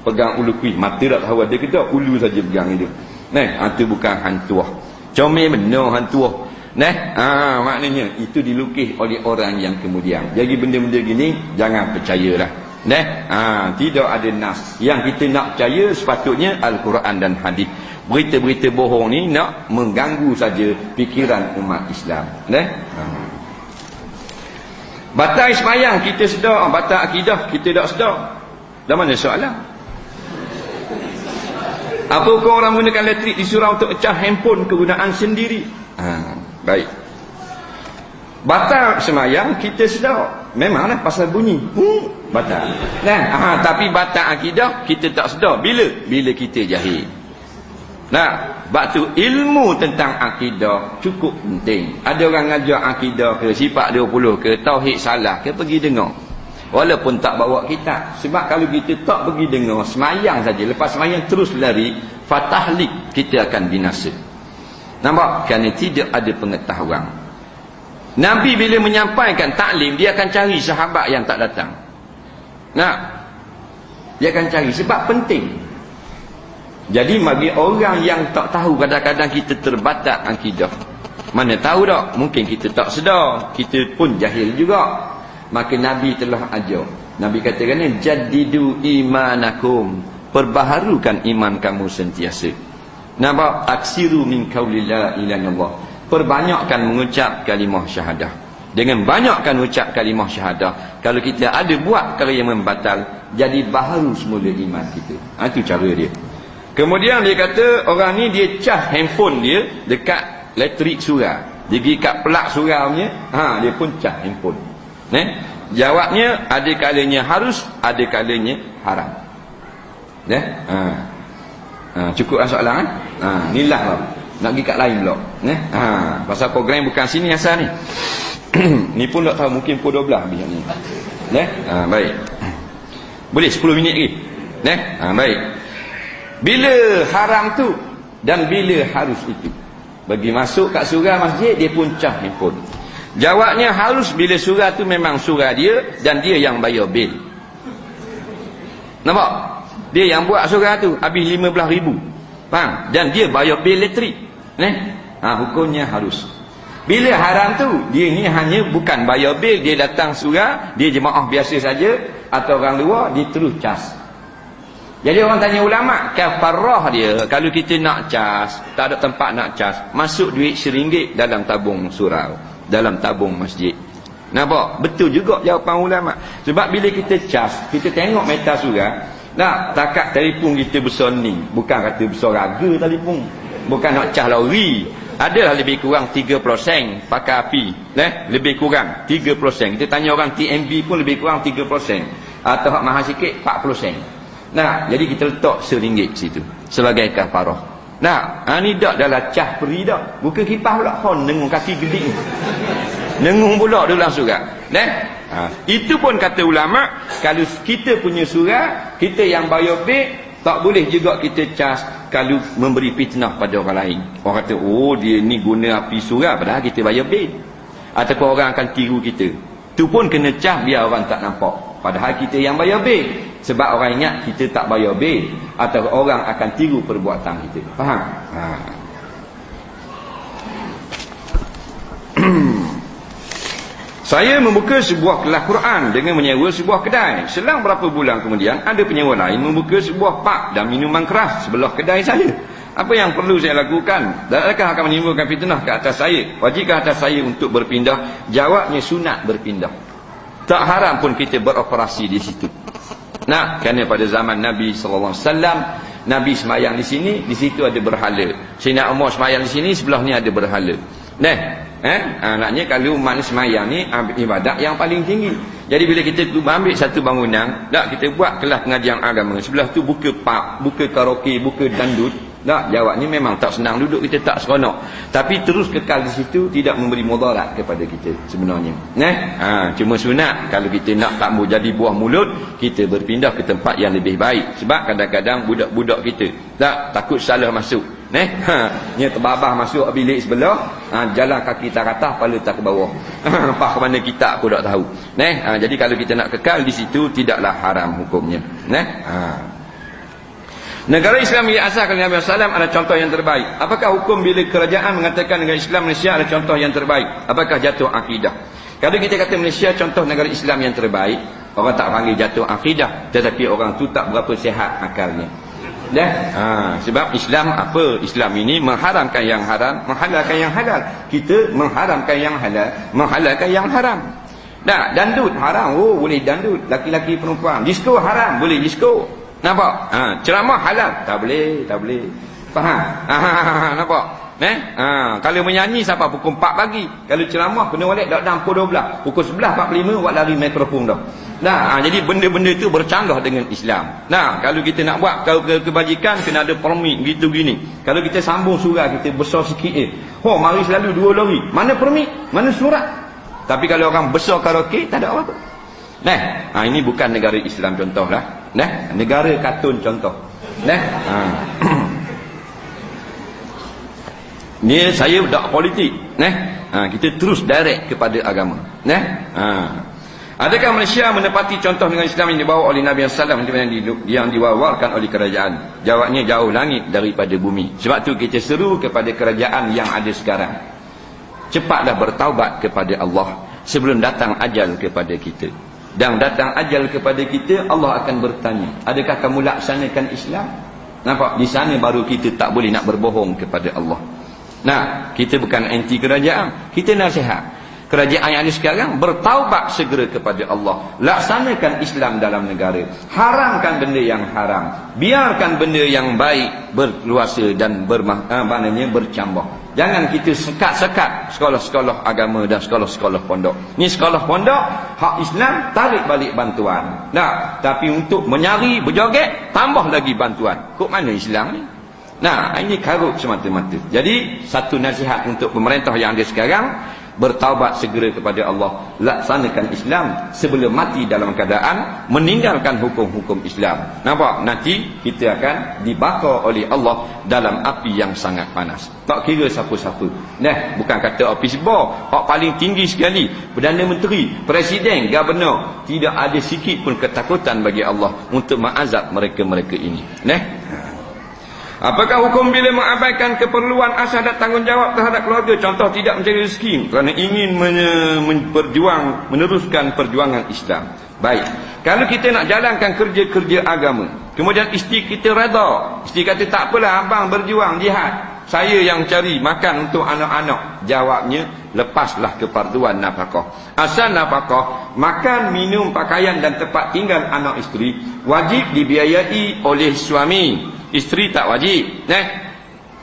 Pegang ulu kerih. Mata tak tahu ada ke tak. Ulu saja pegang itu. Nah, itu bukan hantuah. Comel benar hantuah. Nah, ha, maknanya itu dilukis oleh orang yang kemudian. Jadi benda-benda gini jangan percayalah. Nah, ha, tidak ada nas. Yang kita nak percaya sepatutnya Al-Quran dan hadis. Berita-berita bohong ni nak mengganggu saja fikiran umat Islam. Nah. Ha. Batal semayang kita sedar, batal akidah kita tak sedar. Dah mana soalan? Apakah orang menggunakan elektrik disuruh untuk pecah handphone kegunaan sendiri? Ha, baik. Batal semayang kita sedar. Memanglah pasal bunyi. Hmm, batal. Nah, ha, tapi batal akidah kita tak sedar. Bila? Bila kita jahil. Nah, batu ilmu tentang akidah cukup penting. Ada orang ngajar akidah ke sifat 20 ke tauhid salah ke pergi dengar. Walaupun tak bawa kitab. Sebab kalau kita tak pergi dengar, semayang saja. Lepas semayang terus lari, fatahlik kita akan binasa. Nampak? Kerana tidak ada pengetahuan. Nabi bila menyampaikan taklim, dia akan cari sahabat yang tak datang. Nah, dia akan cari sebab penting. Jadi bagi orang yang tak tahu kadang-kadang kita terbatas akidah. Mana tahu tak? Mungkin kita tak sedar. Kita pun jahil juga. Maka Nabi telah ajar. Nabi katakan jadidu imanakum. Perbaharukan iman kamu sentiasa. Nampak? Aksiru min qawlillah ilallah. Perbanyakkan mengucap kalimah syahadah. Dengan banyakkan ucap kalimah syahadah. Kalau kita ada buat perkara yang membatal. Jadi baharu semula iman kita. Itu ha, cara dia. Kemudian dia kata orang ni dia cas handphone dia dekat elektrik surau. Dia pergi kat pelak surau punya, ha dia pun cas handphone. Ne? Jawabnya ada kalanya harus, ada kalanya haram. Ne? Ha. Ha cukup soalan kan? Ha inilah lah. Nak pergi kat lain pula. Ne? Ha pasal program bukan sini asal ni. ni pun tak tahu mungkin pukul 12 habis ni. Ne? Ha baik. Boleh 10 minit lagi. Ne? Ha baik. Bila haram tu dan bila harus itu. Bagi masuk kat surau masjid dia pun cah handphone. Jawabnya harus bila surah tu memang surah dia dan dia yang bayar bil. Nampak? Dia yang buat surah tu habis 15 ribu. Faham? Dan dia bayar bil elektrik. Eh? Ha, hukumnya harus. Bila haram tu, dia ni hanya bukan bayar bil, dia datang surah, dia jemaah biasa saja atau orang luar, dia terus cas. Jadi orang tanya ulama, kafarah dia kalau kita nak cas, tak ada tempat nak cas, masuk duit seringgit dalam tabung surau, dalam tabung masjid. Nampak? Betul juga jawapan ulama. Sebab bila kita cas, kita tengok meta surah, nak takat telefon kita besar ni, bukan kata besar raga telefon. Bukan nak cas lori adalah lebih kurang 30 sen pakai api eh? lebih kurang 30 sen kita tanya orang TMB pun lebih kurang 30 sen atau hak mahal sikit 40 sen nah jadi kita letak seringgit situ sebagai kafarah nah ha, ni tak adalah cah peri tak bukan kipas pula hon dengung kaki gedik dengung pula dia langsung kan eh? ha. itu pun kata ulama kalau kita punya surah kita yang bayar tak boleh juga kita cas kalau memberi fitnah pada orang lain. Orang kata, oh dia ni guna api surah padahal kita bayar bil. Ataupun orang akan tiru kita. Itu pun kena cas biar orang tak nampak. Padahal kita yang bayar bil. Sebab orang ingat kita tak bayar bil. Atau orang akan tiru perbuatan kita. Faham? Ha. Saya membuka sebuah kelas Quran dengan menyewa sebuah kedai. Selang berapa bulan kemudian, ada penyewa lain membuka sebuah pak dan minuman keras sebelah kedai saya. Apa yang perlu saya lakukan? Adakah akan menimbulkan fitnah ke atas saya? Wajibkah atas saya untuk berpindah? Jawabnya sunat berpindah. Tak haram pun kita beroperasi di situ. Nah, kerana pada zaman Nabi SAW, Nabi semayang di sini, di situ ada berhala. Sina Umar semayang di sini, sebelah ni ada berhala. Nah, Eh? Anaknya kalau umat semayang ni ibadat yang paling tinggi. Jadi bila kita ambil satu bangunan, tak kita buat kelas pengajian agama. Sebelah tu buka pub, buka karaoke, buka dandut. Tak, jawabnya memang tak senang duduk kita tak seronok. Tapi terus kekal di situ tidak memberi mudarat kepada kita sebenarnya. Eh? Ha, cuma sunat kalau kita nak tak mau jadi buah mulut, kita berpindah ke tempat yang lebih baik. Sebab kadang-kadang budak-budak kita tak takut salah masuk. Neh, ha, ni terbabah masuk bilik sebelah, ha, jalan kaki tak atas, kepala tak ke bawah. Apa ke mana kita aku tak tahu. Neh, ha, jadi kalau kita nak kekal di situ tidaklah haram hukumnya. Neh, ha. Negara Islam yang asalkan Nabi Sallam ada contoh yang terbaik. Apakah hukum bila kerajaan mengatakan negara Islam Malaysia ada contoh yang terbaik? Apakah jatuh akidah? Kalau kita kata Malaysia contoh negara Islam yang terbaik, orang tak panggil jatuh akidah, tetapi orang tu tak berapa sihat akalnya. Dah. Ha, sebab Islam apa? Islam ini mengharamkan yang haram, menghalalkan yang halal. Kita mengharamkan yang halal, menghalalkan yang haram. Dah, dandut haram. Oh, boleh dandut. Laki-laki perempuan. Disko haram, boleh disko. Nampak? Ha, ceramah halal. Tak boleh, tak boleh. Faham? Ha, ha, ha, ha, nampak? Eh? Ha, kalau menyanyi siapa pukul 4 pagi. Kalau ceramah kena balik dak dalam pukul 12. Pukul 11 45 buat lari mikrofon dah. Nah, ha, jadi benda-benda itu bercanggah dengan Islam. Nah, kalau kita nak buat ke, ke kebajikan kena ada permit gitu gini. Kalau kita sambung surah kita besar sikit eh. Ho, mari selalu dua lori. Mana permit? Mana surat? Tapi kalau orang besar karaoke tak ada apa-apa. Nah, ha, ini bukan negara Islam contohlah. Nah, negara katun contoh. Nah. Ha. Ni saya tak politik, neh. Ha, kita terus direct kepada agama, neh. Ha. Adakah Malaysia menepati contoh dengan Islam yang dibawa oleh Nabi sallallahu alaihi wasallam yang diwawarkan oleh kerajaan? Jawabnya jauh langit daripada bumi. Sebab tu kita seru kepada kerajaan yang ada sekarang. Cepatlah bertaubat kepada Allah sebelum datang ajal kepada kita. Dan datang ajal kepada kita, Allah akan bertanya, adakah kamu laksanakan Islam? Nampak? Di sana baru kita tak boleh nak berbohong kepada Allah. Nah, kita bukan anti kerajaan. Kita nasihat. Kerajaan yang ada sekarang bertaubat segera kepada Allah. Laksanakan Islam dalam negara. Haramkan benda yang haram. Biarkan benda yang baik berluasa dan bermah, eh, bercambah. Jangan kita sekat-sekat sekolah-sekolah agama dan sekolah-sekolah pondok. Ni sekolah pondok, hak Islam tarik balik bantuan. Nah, tapi untuk menyari, berjoget, tambah lagi bantuan. Kok mana Islam ni? Nah, ini karut semata-mata. Jadi, satu nasihat untuk pemerintah yang ada sekarang, bertaubat segera kepada Allah. Laksanakan Islam sebelum mati dalam keadaan meninggalkan hukum-hukum Islam. Nampak? Nanti kita akan dibakar oleh Allah dalam api yang sangat panas. Tak kira siapa-siapa. Nah bukan kata office boy hak paling tinggi sekali. Perdana Menteri Presiden Gubernur tidak ada sikit pun ketakutan bagi Allah untuk mengazab mereka-mereka ini. Nah Apakah hukum bila mengabaikan keperluan asal dan tanggungjawab terhadap keluarga? Contoh tidak mencari rezeki kerana ingin berjuang, meneruskan perjuangan Islam. Baik. Kalau kita nak jalankan kerja-kerja agama, kemudian isteri kita reda. Isteri kata tak apalah abang berjuang jihad. Saya yang cari makan untuk anak-anak. Jawabnya, lepaslah keparduan nafkah. Asal nafkah, makan, minum, pakaian dan tempat tinggal anak isteri wajib dibiayai oleh suami isteri tak wajib eh?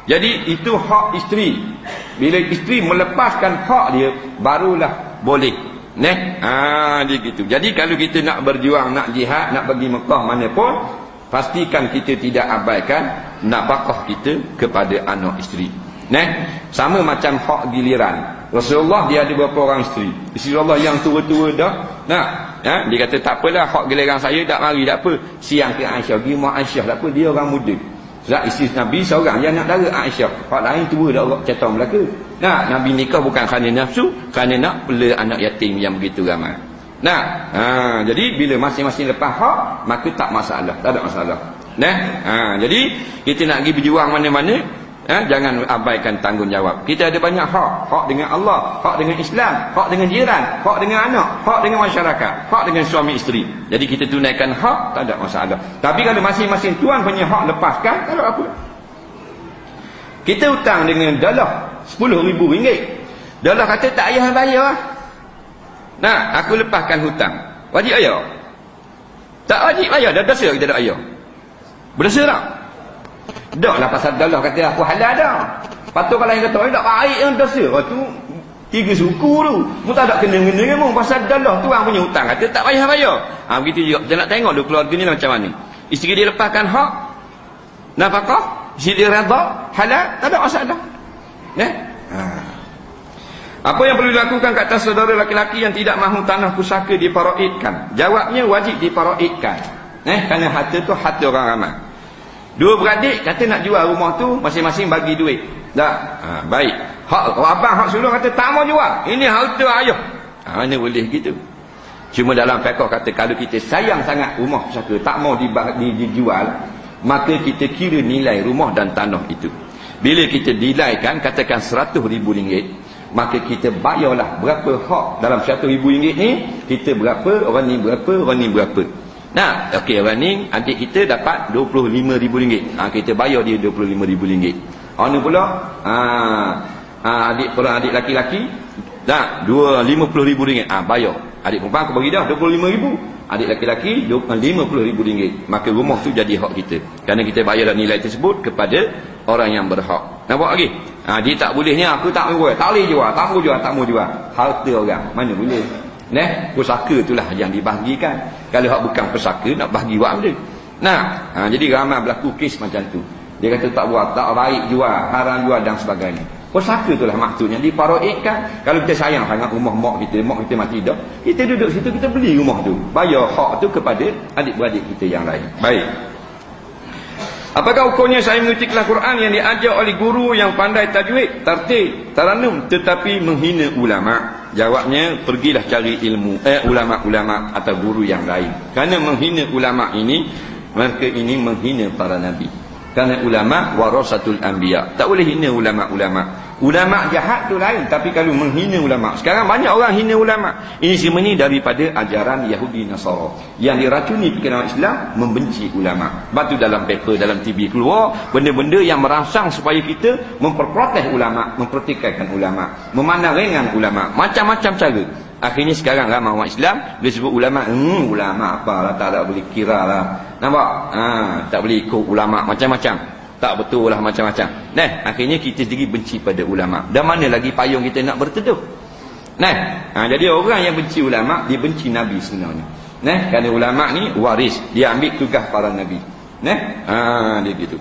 jadi itu hak isteri bila isteri melepaskan hak dia barulah boleh eh? ha, dia gitu. jadi kalau kita nak berjuang nak jihad nak pergi Mekah mana pun pastikan kita tidak abaikan nak bakah kita kepada anak isteri eh? sama macam hak giliran Rasulullah dia ada berapa orang isteri isteri Allah yang tua-tua dah nah Ha? Dia kata tak apalah hak giliran saya tak mari tak apa. Siang ke Aisyah, pergi mak Aisyah tak apa dia orang muda. Sebab isteri Nabi seorang yang nak dara Aisyah. Hak lain tua dah orang cetak Melaka. Nah, Nabi nikah bukan kerana nafsu, kerana nak bela anak yatim yang begitu ramai. Nah, ha, jadi bila masing-masing lepas hak, maka tak masalah, tak ada masalah. Nah, ha, jadi kita nak pergi berjuang mana-mana, Eh, jangan abaikan tanggungjawab. Kita ada banyak hak. Hak dengan Allah, hak dengan Islam, hak dengan jiran, hak dengan anak, hak dengan masyarakat, hak dengan suami isteri. Jadi kita tunaikan hak, tak ada masalah. Tapi kalau masing-masing tuan punya hak lepaskan, kalau apa? Kita hutang dengan dalah RM10,000. Dalah kata tak payah bayar. Nah, aku lepaskan hutang. Wajib bayar? Tak wajib bayar, dah dosa kita tak bayar. Berdosa tak? Dak lah pasal dalah kata aku halal dah. Patut kalau yang kata tak baik yang dosa. Oh tu tiga suku tu. Mu tak ada kena-kena dengan mu pasal dalah tu orang punya hutang kata tak payah bayar. Ha begitu juga. Kita nak tengok dulu keluarga ni macam mana. Isteri dia lepaskan hak nafkah, isteri dia redha, halal, tak ada masalah. Ya? Ha. Apa yang perlu dilakukan kat atas saudara laki-laki yang tidak mahu tanah pusaka diparaidkan? Jawabnya wajib diparaidkan. Eh, kerana harta tu harta orang ramai. Dua beradik kata nak jual rumah tu masing-masing bagi duit. Tak? Ha, baik. Hak abang hak sulung kata tak mau jual. Ini harta ayah. Ha, mana boleh gitu. Cuma dalam fiqh kata kalau kita sayang sangat rumah pusaka tak mau dijual, maka kita kira nilai rumah dan tanah itu. Bila kita dilaikan katakan seratus ribu ringgit, maka kita bayarlah berapa hak dalam seratus ribu ringgit ni, kita berapa, orang ni berapa, orang ni berapa. Nah, okey ni adik kita dapat RM25,000. Ha, kita bayar dia RM25,000. Orang ni pula, ha, ha, adik pula adik laki-laki, dah RM50,000. Ha, bayar. Adik perempuan aku bagi dah RM25,000. Adik laki-laki RM50,000. Maka rumah tu jadi hak kita. Kerana kita bayar nilai tersebut kepada orang yang berhak. Nampak lagi? Ha, dia tak boleh ni, aku tak boleh. Tak boleh jual, tak mau jual, tak mau jual. Harta orang. Mana boleh? Neh, pusaka itulah yang dibahagikan. Kalau hak bukan pusaka nak bagi buat benda. Nah, ha, jadi ramai berlaku kes macam tu. Dia kata tak buat, tak baik jual, haram jual dan sebagainya. Pusaka itulah maksudnya diparoidkan. Kalau kita sayang sangat rumah mak kita, mak kita mati dah, kita duduk situ kita beli rumah tu. Bayar hak tu kepada adik-beradik kita yang lain. Baik. Apakah hukumnya saya mengikuti kelas Quran yang diajar oleh guru yang pandai tajwid, tertib, taranum tetapi menghina ulama? Jawabnya pergilah cari ilmu eh ulama-ulama atau guru yang lain. Kerana menghina ulama ini mereka ini menghina para nabi. Kerana ulama warasatul anbiya. Tak boleh hina ulama-ulama. Ulama jahat tu lain tapi kalau menghina ulama. Sekarang banyak orang hina ulama. Ini semua ni daripada ajaran Yahudi Nasara yang diracuni fikiran Islam membenci ulama. Batu dalam paper dalam TV keluar benda-benda yang merangsang supaya kita memperprotes ulama, mempertikaikan ulama, memandang ringan ulama, macam-macam cara. Akhirnya sekarang ramai orang Islam dia sebut ulama, hmm ulama apalah tak ada boleh kira lah. Nampak? Ha, tak boleh ikut ulama macam-macam tak betul lah macam-macam. Nah, akhirnya kita sendiri benci pada ulama. Dan mana lagi payung kita nak berteduh? Nah, ha, jadi orang yang benci ulama dia benci nabi sebenarnya. Nah, kerana ulama ni waris, dia ambil tugas para nabi. Nah, ha, dia gitu.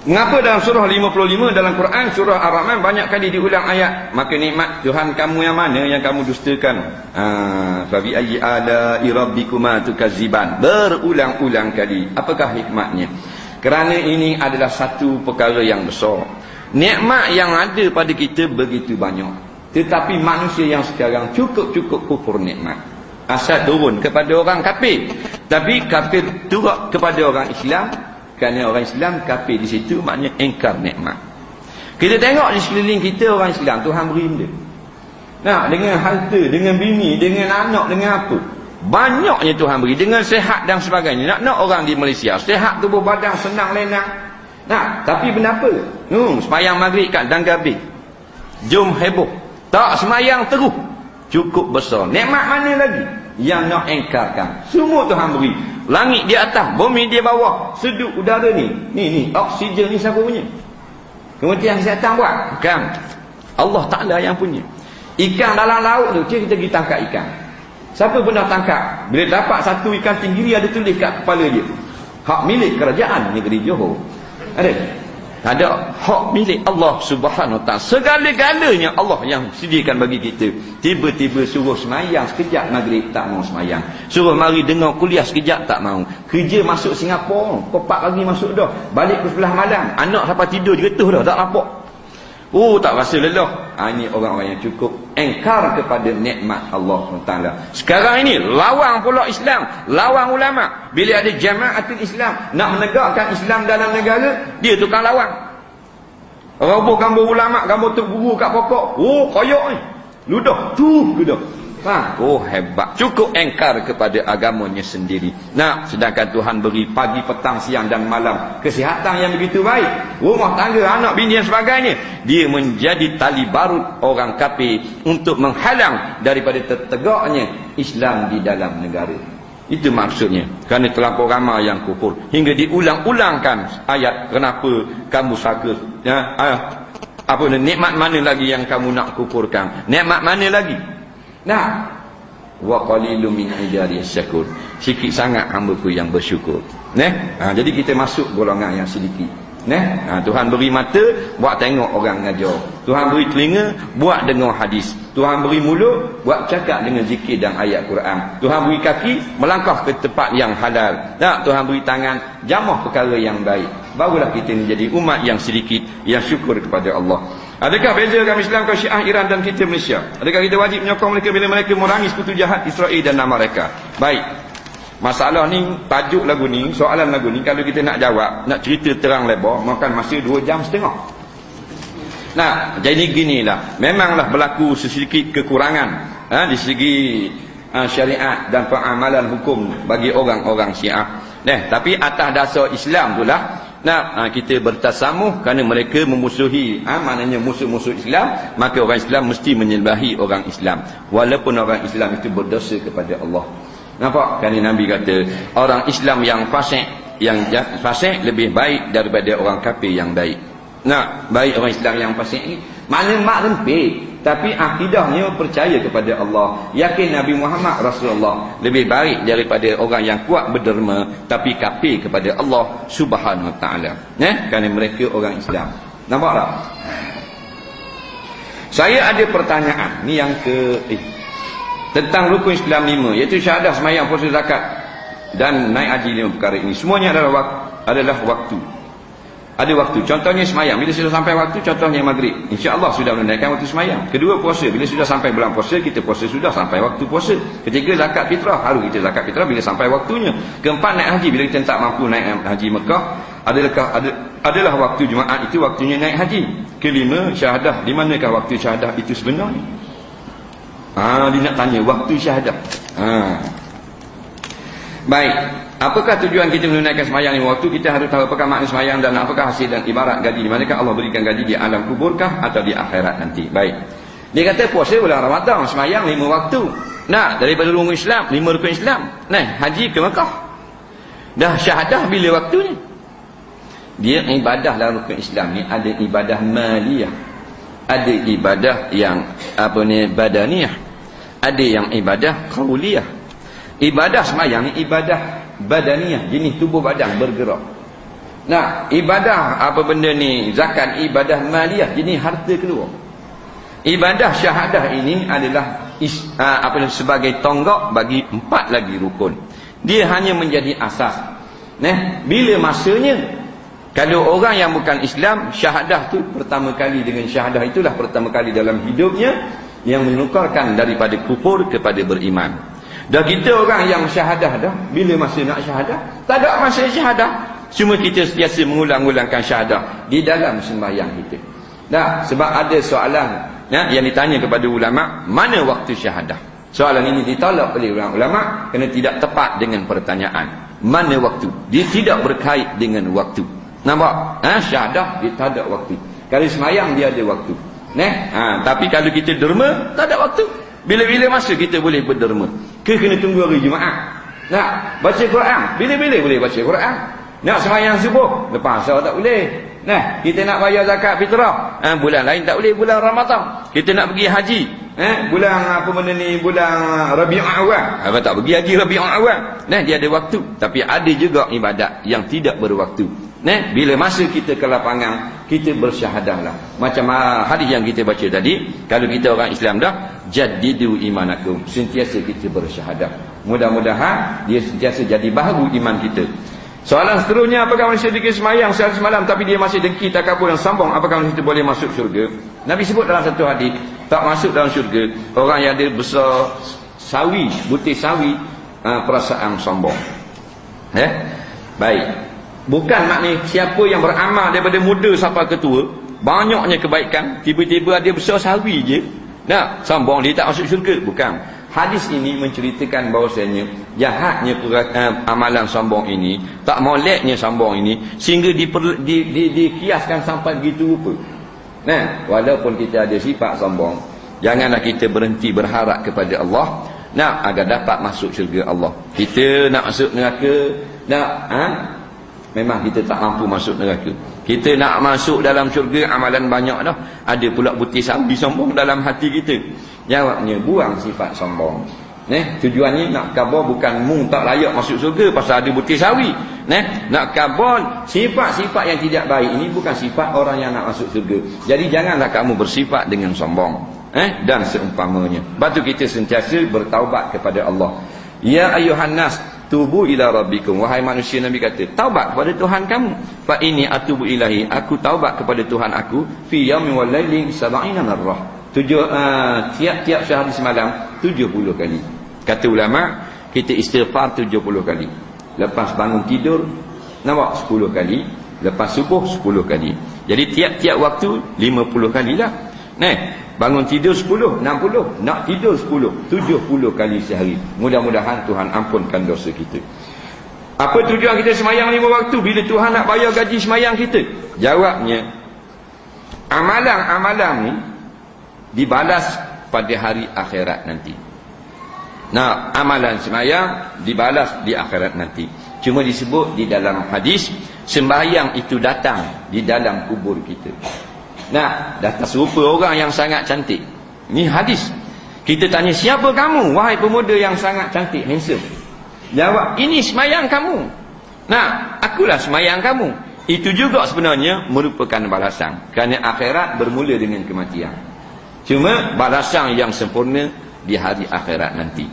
Mengapa dalam surah 55 dalam Quran surah Ar-Rahman banyak kali diulang ayat maka nikmat Tuhan kamu yang mana yang kamu dustakan ah fa bi ayyi ala rabbikuma tukaziban berulang-ulang kali apakah hikmatnya kerana ini adalah satu perkara yang besar nikmat yang ada pada kita begitu banyak tetapi manusia yang sekarang cukup-cukup kufur nikmat asal turun kepada orang kafir tapi kafir turun kepada orang Islam kerana orang Islam kafir di situ maknanya engkar nikmat. Kita tengok di sekeliling kita orang Islam Tuhan beri benda. Nah, dengan harta, dengan bini, dengan anak, dengan apa? Banyaknya Tuhan beri dengan sehat dan sebagainya. Nak nak orang di Malaysia sehat tubuh badan senang lenang. Nah, tapi kenapa? Hmm, semayang maghrib kat dan gabi. Jom heboh. Tak semayang terus. Cukup besar. Nikmat mana lagi? Yang nak engkarkan. Semua Tuhan beri. Langit di atas, bumi di bawah. Sejuk udara ni. Ni ni, oksigen ni siapa punya? Kementerian Kesihatan buat? Bukan. Allah Taala yang punya. Ikan dalam laut tu, kita pergi tangkap ikan. Siapa pernah tangkap? Bila dapat satu ikan tinggi ada tulis kat kepala dia. Hak milik kerajaan negeri Johor. Ada? ada hak milik Allah subhanahu wa ta'ala segala-galanya Allah yang sediakan bagi kita tiba-tiba suruh semayang sekejap maghrib tak mau semayang suruh mari dengar kuliah sekejap tak mau kerja masuk Singapura pepak lagi masuk dah balik ke sebelah malam anak sampai tidur jatuh dah tak nampak Oh tak rasa lelah. Ha, ini orang-orang yang cukup engkar kepada nikmat Allah Taala. Sekarang ini lawang pula Islam, lawang ulama. Bila ada jamaatul Islam nak menegakkan Islam dalam negara, dia tukang lawang. Roboh gambar ulama, gambar guru kat pokok. Oh koyak ni. Ludah tu ludah. Ha, oh hebat. Cukup engkar kepada agamanya sendiri. Nah, sedangkan Tuhan beri pagi, petang, siang dan malam kesihatan yang begitu baik. Rumah tangga, anak bini dan sebagainya. Dia menjadi tali barut orang kafir untuk menghalang daripada tertegaknya Islam di dalam negara. Itu maksudnya. Kerana terlampau ramai yang kufur. Hingga diulang-ulangkan ayat kenapa kamu saka. Ya, ah, apa nikmat mana lagi yang kamu nak kufurkan? Nikmat mana lagi? Nah, wa qalilum min ibadi syakur. Sikit sangat hamba-Ku yang bersyukur. Neh, ha, jadi kita masuk golongan yang sedikit. Neh, ha, Tuhan beri mata buat tengok orang ngajar. Tuhan beri telinga buat dengar hadis. Tuhan beri mulut buat cakap dengan zikir dan ayat Quran. Tuhan beri kaki melangkah ke tempat yang halal. Tak, Tuhan beri tangan jamah perkara yang baik. Barulah kita menjadi umat yang sedikit yang syukur kepada Allah. Adakah beza kami Islam kau Syiah Iran dan kita Malaysia? Adakah kita wajib menyokong mereka bila mereka merangi sekutu jahat Israel dan nama mereka? Baik. Masalah ni, tajuk lagu ni, soalan lagu ni, kalau kita nak jawab, nak cerita terang lebar, makan masa dua jam setengah. Nah, jadi ginilah. Memanglah berlaku sesedikit kekurangan ha, di segi ha, syariat dan pengamalan hukum bagi orang-orang Syiah. Nah, tapi atas dasar Islam itulah Nah, ha, kita bertasamuh kerana mereka memusuhi, ha, maknanya musuh-musuh Islam, maka orang Islam mesti menyembahi orang Islam. Walaupun orang Islam itu berdosa kepada Allah. Nampak? Kerana Nabi kata, orang Islam yang fasik, yang fasik lebih baik daripada orang kafir yang baik. Nah, baik orang Islam yang fasik ni, mana mak rempit. Tapi akidahnya percaya kepada Allah. Yakin Nabi Muhammad Rasulullah. Lebih baik daripada orang yang kuat berderma. Tapi kafir kepada Allah subhanahu wa ta'ala. Eh? Kerana mereka orang Islam. Nampak tak? Saya ada pertanyaan. Ni yang ke... Eh, tentang rukun Islam lima. Iaitu syahadah semayang puasa zakat. Dan naik haji lima perkara ini. Semuanya adalah, wak adalah waktu. Ada waktu. Contohnya semayang. Bila sudah sampai waktu, contohnya maghrib. InsyaAllah sudah menunaikan waktu semayang. Kedua puasa. Bila sudah sampai bulan puasa, kita puasa sudah sampai waktu puasa. Ketiga zakat fitrah. Harus kita zakat fitrah bila sampai waktunya. Keempat naik haji. Bila kita tak mampu naik haji Mekah. Adalahkah, ad, adalah waktu Jumaat itu waktunya naik haji. Kelima, syahadah. Di manakah waktu syahadah itu sebenarnya? Ah, dia nak tanya waktu syahadah. Ah. Baik. Apakah tujuan kita menunaikan semayang ini? Waktu kita harus tahu apakah makna semayang dan apakah hasil dan ibarat gaji. Di manakah Allah berikan gaji di alam kuburkah atau di akhirat nanti. Baik. Dia kata puasa bulan Ramadan. Semayang lima waktu. Nah, daripada rukun Islam. Lima rukun Islam. Nah, haji ke Mekah. Dah syahadah bila waktunya. Dia ibadah dalam rukun Islam ni ada ibadah maliyah. Ada ibadah yang apa ni badaniyah. Ada yang ibadah qauliyah. Ibadah semayang ni ibadah badaniyah jenis tubuh badan bergerak Nah, ibadah apa benda ni? Zakat ibadah maliyah. Jadi harta keluar. Ibadah syahadah ini adalah is, uh, apa sebagai tonggak bagi empat lagi rukun. Dia hanya menjadi asas. Nah, bila masanya kalau orang yang bukan Islam syahadah tu pertama kali dengan syahadah itulah pertama kali dalam hidupnya yang menukarkan daripada kufur kepada beriman. Dah kita orang yang syahadah dah bila masa nak syahadah tak ada masa syahadah cuma kita sentiasa mengulang-ulangkan syahadah di dalam sembahyang kita. Dah sebab ada soalan ya, yang ditanya kepada ulama mana waktu syahadah. Soalan ini ditolak oleh ulama kerana tidak tepat dengan pertanyaan. Mana waktu? Dia tidak berkait dengan waktu. Nampak? Ha, syahadah dia tak ada waktu. Kalau semayang dia ada waktu. Ha, tapi kalau kita derma tak ada waktu. Bila-bila masa kita boleh berderma? Ke kena tunggu hari Jumaat? Nak baca Quran? Bila-bila boleh baca Quran? Nak semayang subuh? Lepas asal tak boleh. Nah, kita nak bayar zakat fitrah. Eh, bulan lain tak boleh, bulan Ramadan. Kita nak pergi haji. Eh, bulan apa benda ni? Bulan Rabiul Awal. Apa tak pergi haji Rabiul Awal? Nah, dia ada waktu. Tapi ada juga ibadat yang tidak berwaktu. Nah, bila masa kita ke lapangan, kita bersyahadahlah. Macam uh, hadis yang kita baca tadi, kalau kita orang Islam dah, jadidu imanakum. Sentiasa kita bersyahadah. Mudah-mudahan dia sentiasa jadi baharu iman kita. Soalan seterusnya apakah manusia dikira semayang sehari semalam tapi dia masih dengki takabur dan sambung apakah manusia boleh masuk syurga? Nabi sebut dalam satu hadis tak masuk dalam syurga orang yang ada besar sawi, butir sawi uh, perasaan sombong. Eh? Baik. Bukan maknanya siapa yang beramal daripada muda sampai ketua banyaknya kebaikan tiba-tiba ada besar sawi je. Nah, sombong dia tak masuk syurga bukan. Hadis ini menceritakan bahawasanya jahatnya uh, amalan sombong ini, tak moleknya sombong ini sehingga diper, di, di, dikiaskan sampai begitu rupa. Nah, walaupun kita ada sifat sombong, janganlah kita berhenti berharap kepada Allah nak agar dapat masuk syurga Allah. Kita nak masuk neraka, nak ha? Memang kita tak mampu masuk neraka. Kita nak masuk dalam syurga amalan banyak dah. Ada pula butir sambi sombong dalam hati kita. Jawabnya buang sifat sombong. Neh, tujuannya nak kabar bukan mung tak layak masuk surga pasal ada butir sawi. Neh, nak kabar sifat-sifat yang tidak baik ini bukan sifat orang yang nak masuk surga. Jadi janganlah kamu bersifat dengan sombong. Eh, dan seumpamanya. Batu kita sentiasa bertaubat kepada Allah. Ya ayuhan nas, tubu ila rabbikum. Wahai manusia Nabi kata, taubat kepada Tuhan kamu. Fa ini atubu ilahi, aku taubat kepada Tuhan aku fi yaumin wal lailin 70 marrah. Tujuh uh, tiap-tiap sehari semalam tujuh puluh kali. Kata ulama kita istighfar tujuh puluh kali. Lepas bangun tidur nampak sepuluh kali. Lepas subuh sepuluh kali. Jadi tiap-tiap waktu lima puluh kali lah nah, bangun tidur sepuluh enam puluh nak tidur sepuluh tujuh puluh kali sehari mudah-mudahan Tuhan ampunkan dosa kita apa tujuan kita semayang lima waktu bila Tuhan nak bayar gaji semayang kita jawabnya amalan-amalan ni dibalas pada hari akhirat nanti. Nah, amalan semayang dibalas di akhirat nanti. Cuma disebut di dalam hadis sembahyang itu datang di dalam kubur kita. Nah, datang serupa orang yang sangat cantik. Ni hadis. Kita tanya siapa kamu wahai pemuda yang sangat cantik handsome. Jawab ini semayang kamu. Nah, akulah semayang kamu. Itu juga sebenarnya merupakan balasan. Kerana akhirat bermula dengan kematian. Cuma balasan yang sempurna di hari akhirat nanti.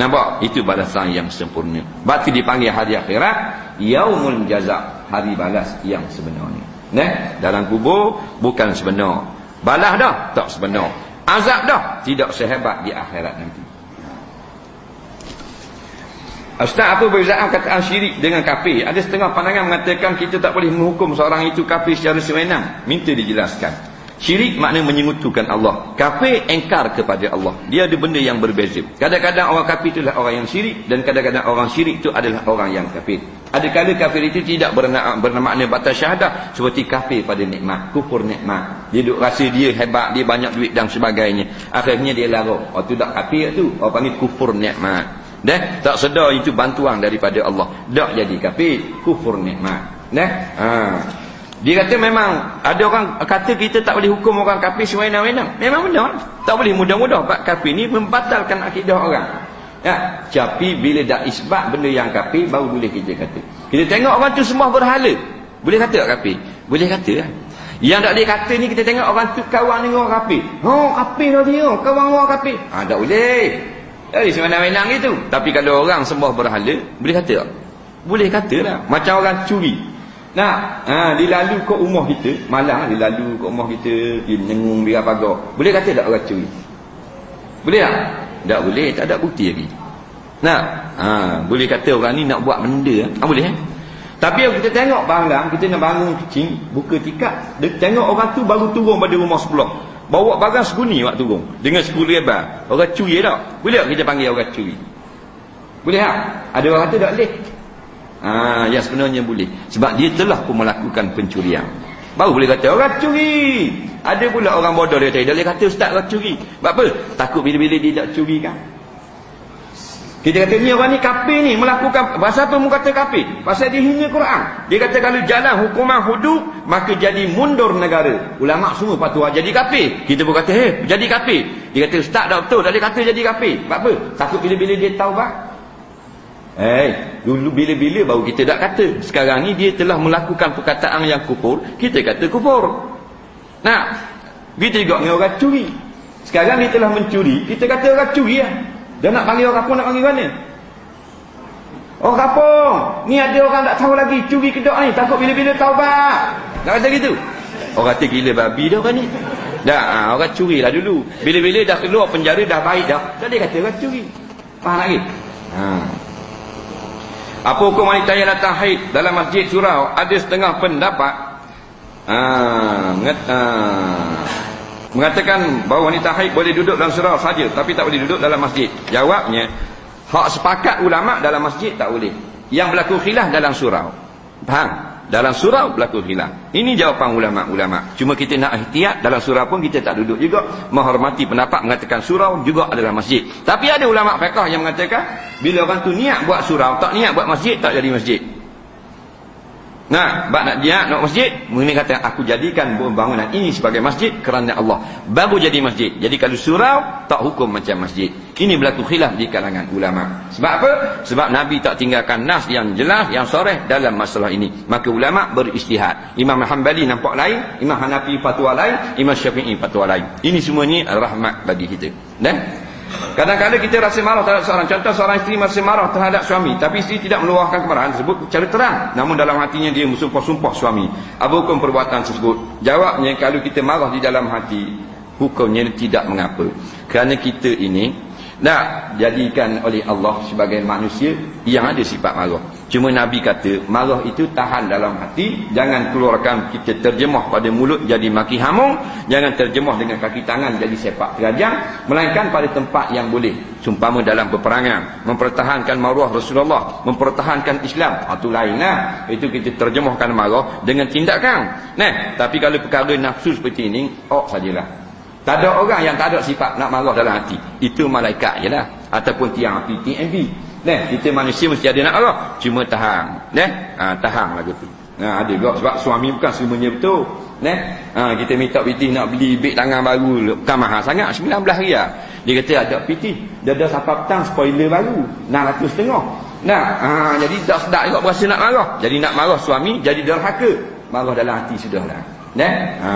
Nampak? Itu balasan yang sempurna. Berarti dipanggil hari akhirat, yaumul jaza, hari balas yang sebenarnya. Nah, dalam kubur bukan sebenar. Balas dah, tak sebenar. Azab dah, tidak sehebat di akhirat nanti. Ustaz apa perbezaan kataan syirik dengan kafir? Ada setengah pandangan mengatakan kita tak boleh menghukum seorang itu kafir secara sewenang. Minta dijelaskan. Syirik makna menyekutukan Allah. Kafir engkar kepada Allah. Dia ada benda yang berbeza. Kadang-kadang orang kafir itulah orang yang syirik dan kadang-kadang orang syirik itu adalah orang yang kafir. Ada kala kafir itu tidak bermakna batas syahadah seperti kafir pada nikmat, kufur nikmat. Dia duk rasa dia hebat, dia banyak duit dan sebagainya. Akhirnya dia larang. Oh tu tak kafir tu, orang panggil kufur nikmat. Dah tak sedar itu bantuan daripada Allah. Tak jadi kafir, kufur nikmat. Dah. Ha. Dia kata memang ada orang kata kita tak boleh hukum orang kafir sewenang-wenang. Memang benar. Tak boleh mudah-mudah pak kafir ni membatalkan akidah orang. Ya, tapi bila dah isbat benda yang kafir baru boleh kita kata. Kita tengok orang tu semua berhala. Boleh kata tak kafir? Boleh kata lah. Yang tak boleh kata ni kita tengok orang tu kawan dengan orang kafir. Oh, kafir lah dia. Kawan orang kafir. Ha, tak boleh. Jadi semenang-menang gitu. Tapi kalau orang sembah berhala, boleh kata tak? Boleh kata lah. Macam orang curi. Nah, ha, dia lalu ke rumah kita. Malam dia lalu ke rumah kita. Dia nengung biar pagar. Boleh kata tak orang curi? Boleh tak? Tak boleh. Tak ada bukti lagi. Nah, ha, boleh kata orang ni nak buat benda. Ha, boleh eh? Tapi kalau kita tengok barang, kita nak bangun kecing, buka tikar, dia tengok orang tu baru turun pada rumah sebelah. Bawa barang seguni waktu turun. Dengan sepuluh lebar. Orang curi tak? Boleh tak kita panggil orang curi? Boleh tak? Ada orang kata tak boleh. Ha, yang sebenarnya boleh. Sebab dia telah pun melakukan pencurian. Baru boleh kata orang curi. Ada pula orang bodoh dia kata, dia kata ustaz orang curi. Sebab apa? Takut bila-bila dia tak curi kan? Kita kata ni orang ni kafir ni melakukan pasal apa mu kata kafir? Pasal dia hina Quran. Dia kata kalau jalan hukuman hudud maka jadi mundur negara. Ulama semua patut jadi kafir. Kita pun kata, "Hei, jadi kafir." Dia kata, "Ustaz dah betul, dia kata jadi kafir." Sebab apa? Takut bila-bila dia taubat. Eh, dulu bila-bila baru kita tak kata. Sekarang ni dia telah melakukan perkataan yang kufur, kita kata kufur. Nah, kita juga dengan orang curi. Sekarang dia telah mencuri, kita kata orang curi lah. Dia nak panggil orang kampung nak panggil mana? Orang kampung. Ni ada orang tak tahu lagi curi kedok ni. Takut bila-bila taubat. Nak kata gitu? Orang kata gila babi dah orang ni. Dah, ha, orang curi lah dulu. Bila-bila dah keluar penjara dah baik dah. Dia kata orang curi. Faham lagi? Ha. Apa hukum wanita yang datang haid dalam masjid surau? Ada setengah pendapat. Ha, nget, ha mengatakan bahawa wanita haid boleh duduk dalam surau saja tapi tak boleh duduk dalam masjid jawabnya hak sepakat ulama dalam masjid tak boleh yang berlaku khilaf dalam surau faham dalam surau berlaku khilaf. Ini jawapan ulama-ulama. Cuma kita nak ihtiyat dalam surau pun kita tak duduk juga. Menghormati pendapat mengatakan surau juga adalah masjid. Tapi ada ulama fiqah yang mengatakan bila orang tu niat buat surau tak niat buat masjid tak jadi masjid Nah, bak nak dia nak masjid, mengenai kata aku jadikan bangunan ini sebagai masjid kerana Allah. Baru jadi masjid. Jadi kalau surau tak hukum macam masjid. Ini berlaku khilaf di kalangan ulama. Sebab apa? Sebab Nabi tak tinggalkan nas yang jelas, yang soreh dalam masalah ini. Maka ulama beristihad. Imam Hanbali nampak lain, Imam Hanafi fatwa lain, Imam Syafi'i fatwa lain. Ini semuanya rahmat bagi kita. Dan Kadang-kadang kita rasa marah terhadap seorang. Contoh seorang isteri masih marah terhadap suami Tapi isteri tidak meluahkan kemarahan tersebut Secara terang. Namun dalam hatinya dia bersumpah-sumpah suami. Apa hukum perbuatan tersebut? Jawabnya kalau kita marah di dalam hati Hukumnya tidak mengapa. Kerana kita ini nak jadikan oleh Allah sebagai manusia yang ada sifat marah. Cuma Nabi kata, marah itu tahan dalam hati, jangan keluarkan kita terjemah pada mulut jadi maki hamung, jangan terjemah dengan kaki tangan jadi sepak terajang, melainkan pada tempat yang boleh. Sumpama dalam peperangan, mempertahankan maruah Rasulullah, mempertahankan Islam, itu ah, lainlah. Itu kita terjemahkan marah dengan tindakan. Nah, tapi kalau perkara nafsu seperti ini, oh sajalah. Tak ada orang yang tak ada sifat nak marah dalam hati. Itu malaikat je lah. Ataupun tiang api, TMB. Nah, kita manusia mesti ada nak marah. Cuma tahan. Nah, ha, tahan lah gitu. Nah, ada juga sebab suami bukan semuanya betul. Nah, ha, kita minta piti nak beli beg tangan baru. Bukan mahal sangat. 19 riyal. Dia kata ada piti. Dia ada sampai petang spoiler baru. 600 setengah. Nah, ha, jadi tak sedap juga berasa nak marah. Jadi nak marah suami, jadi derhaka. Marah dalam hati sudah lah. Nah, ha.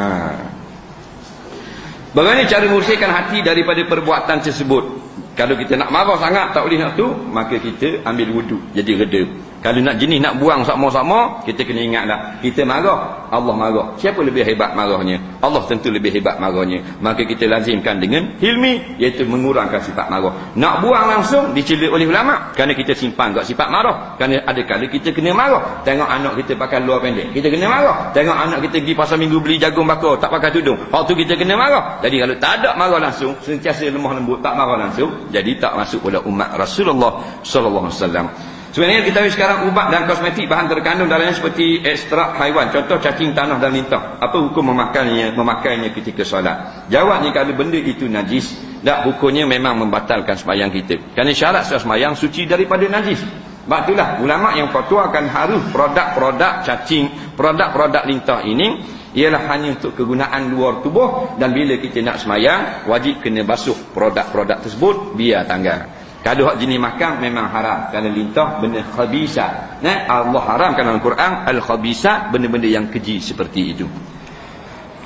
Bagaimana cara mengusirkan hati daripada perbuatan tersebut? Kalau kita nak marah sangat tak boleh nak tu, maka kita ambil wuduk jadi reda. Kalau nak jenis nak buang sama-sama, kita kena ingatlah. Kita marah, Allah marah. Siapa lebih hebat marahnya? Allah tentu lebih hebat marahnya. Maka kita lazimkan dengan hilmi, iaitu mengurangkan sifat marah. Nak buang langsung, dicela oleh ulama. Kerana kita simpan tak sifat marah. Kerana ada kali kita kena marah. Tengok anak kita pakai luar pendek. Kita kena marah. Tengok anak kita pergi pasal minggu beli jagung bakar, tak pakai tudung. Waktu kita kena marah. Jadi kalau tak ada marah langsung, sentiasa lemah lembut, tak marah langsung, jadi tak masuk pula umat Rasulullah sallallahu alaihi wasallam. Sebenarnya kita tahu sekarang ubat dan kosmetik bahan terkandung dalamnya seperti ekstrak haiwan. Contoh cacing tanah dan lintah. Apa hukum memakainya memakainya ketika solat? Jawabnya kalau benda itu najis, tak hukumnya memang membatalkan semayang kita. Kerana syarat semayang suci daripada najis. Sebab itulah ulama yang akan harus produk-produk cacing, produk-produk lintah ini ialah hanya untuk kegunaan luar tubuh dan bila kita nak semayang wajib kena basuh produk-produk tersebut biar tanggal. Kalau hak jenis makan memang haram. Kerana lintah benda khabisa. Nah Allah haramkan dalam Quran al khabisa benda-benda yang keji seperti itu.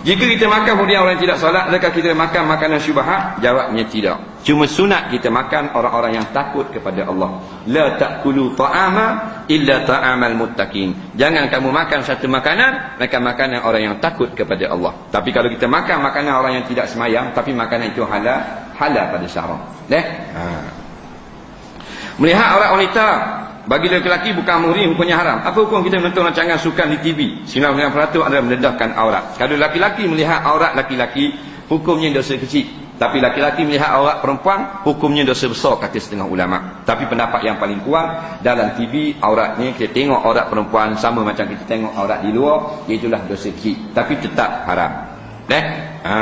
Jika kita makan kemudian orang yang tidak solat adakah kita makan makanan syubhat jawabnya tidak. Cuma sunat kita makan orang-orang yang takut kepada Allah. La ta'kulu ta'ama illa ta'amal muttaqin. Jangan kamu makan satu makanan makan makanan orang yang takut kepada Allah. Tapi kalau kita makan makanan orang yang tidak semayang tapi makanan itu halal halal pada syarak eh ha Melihat orang wanita bagi lelaki bukan muhrim hukumnya haram. Apa hukum kita menonton rancangan sukan di TV? 99% adalah mendedahkan aurat. Kalau lelaki melihat aurat lelaki, hukumnya dosa kecil. Tapi lelaki melihat aurat perempuan, hukumnya dosa besar kata setengah ulama. Tapi pendapat yang paling kuat dalam TV auratnya kita tengok aurat perempuan sama macam kita tengok aurat di luar, itulah dosa kecil. Tapi tetap haram. Eh? Ha.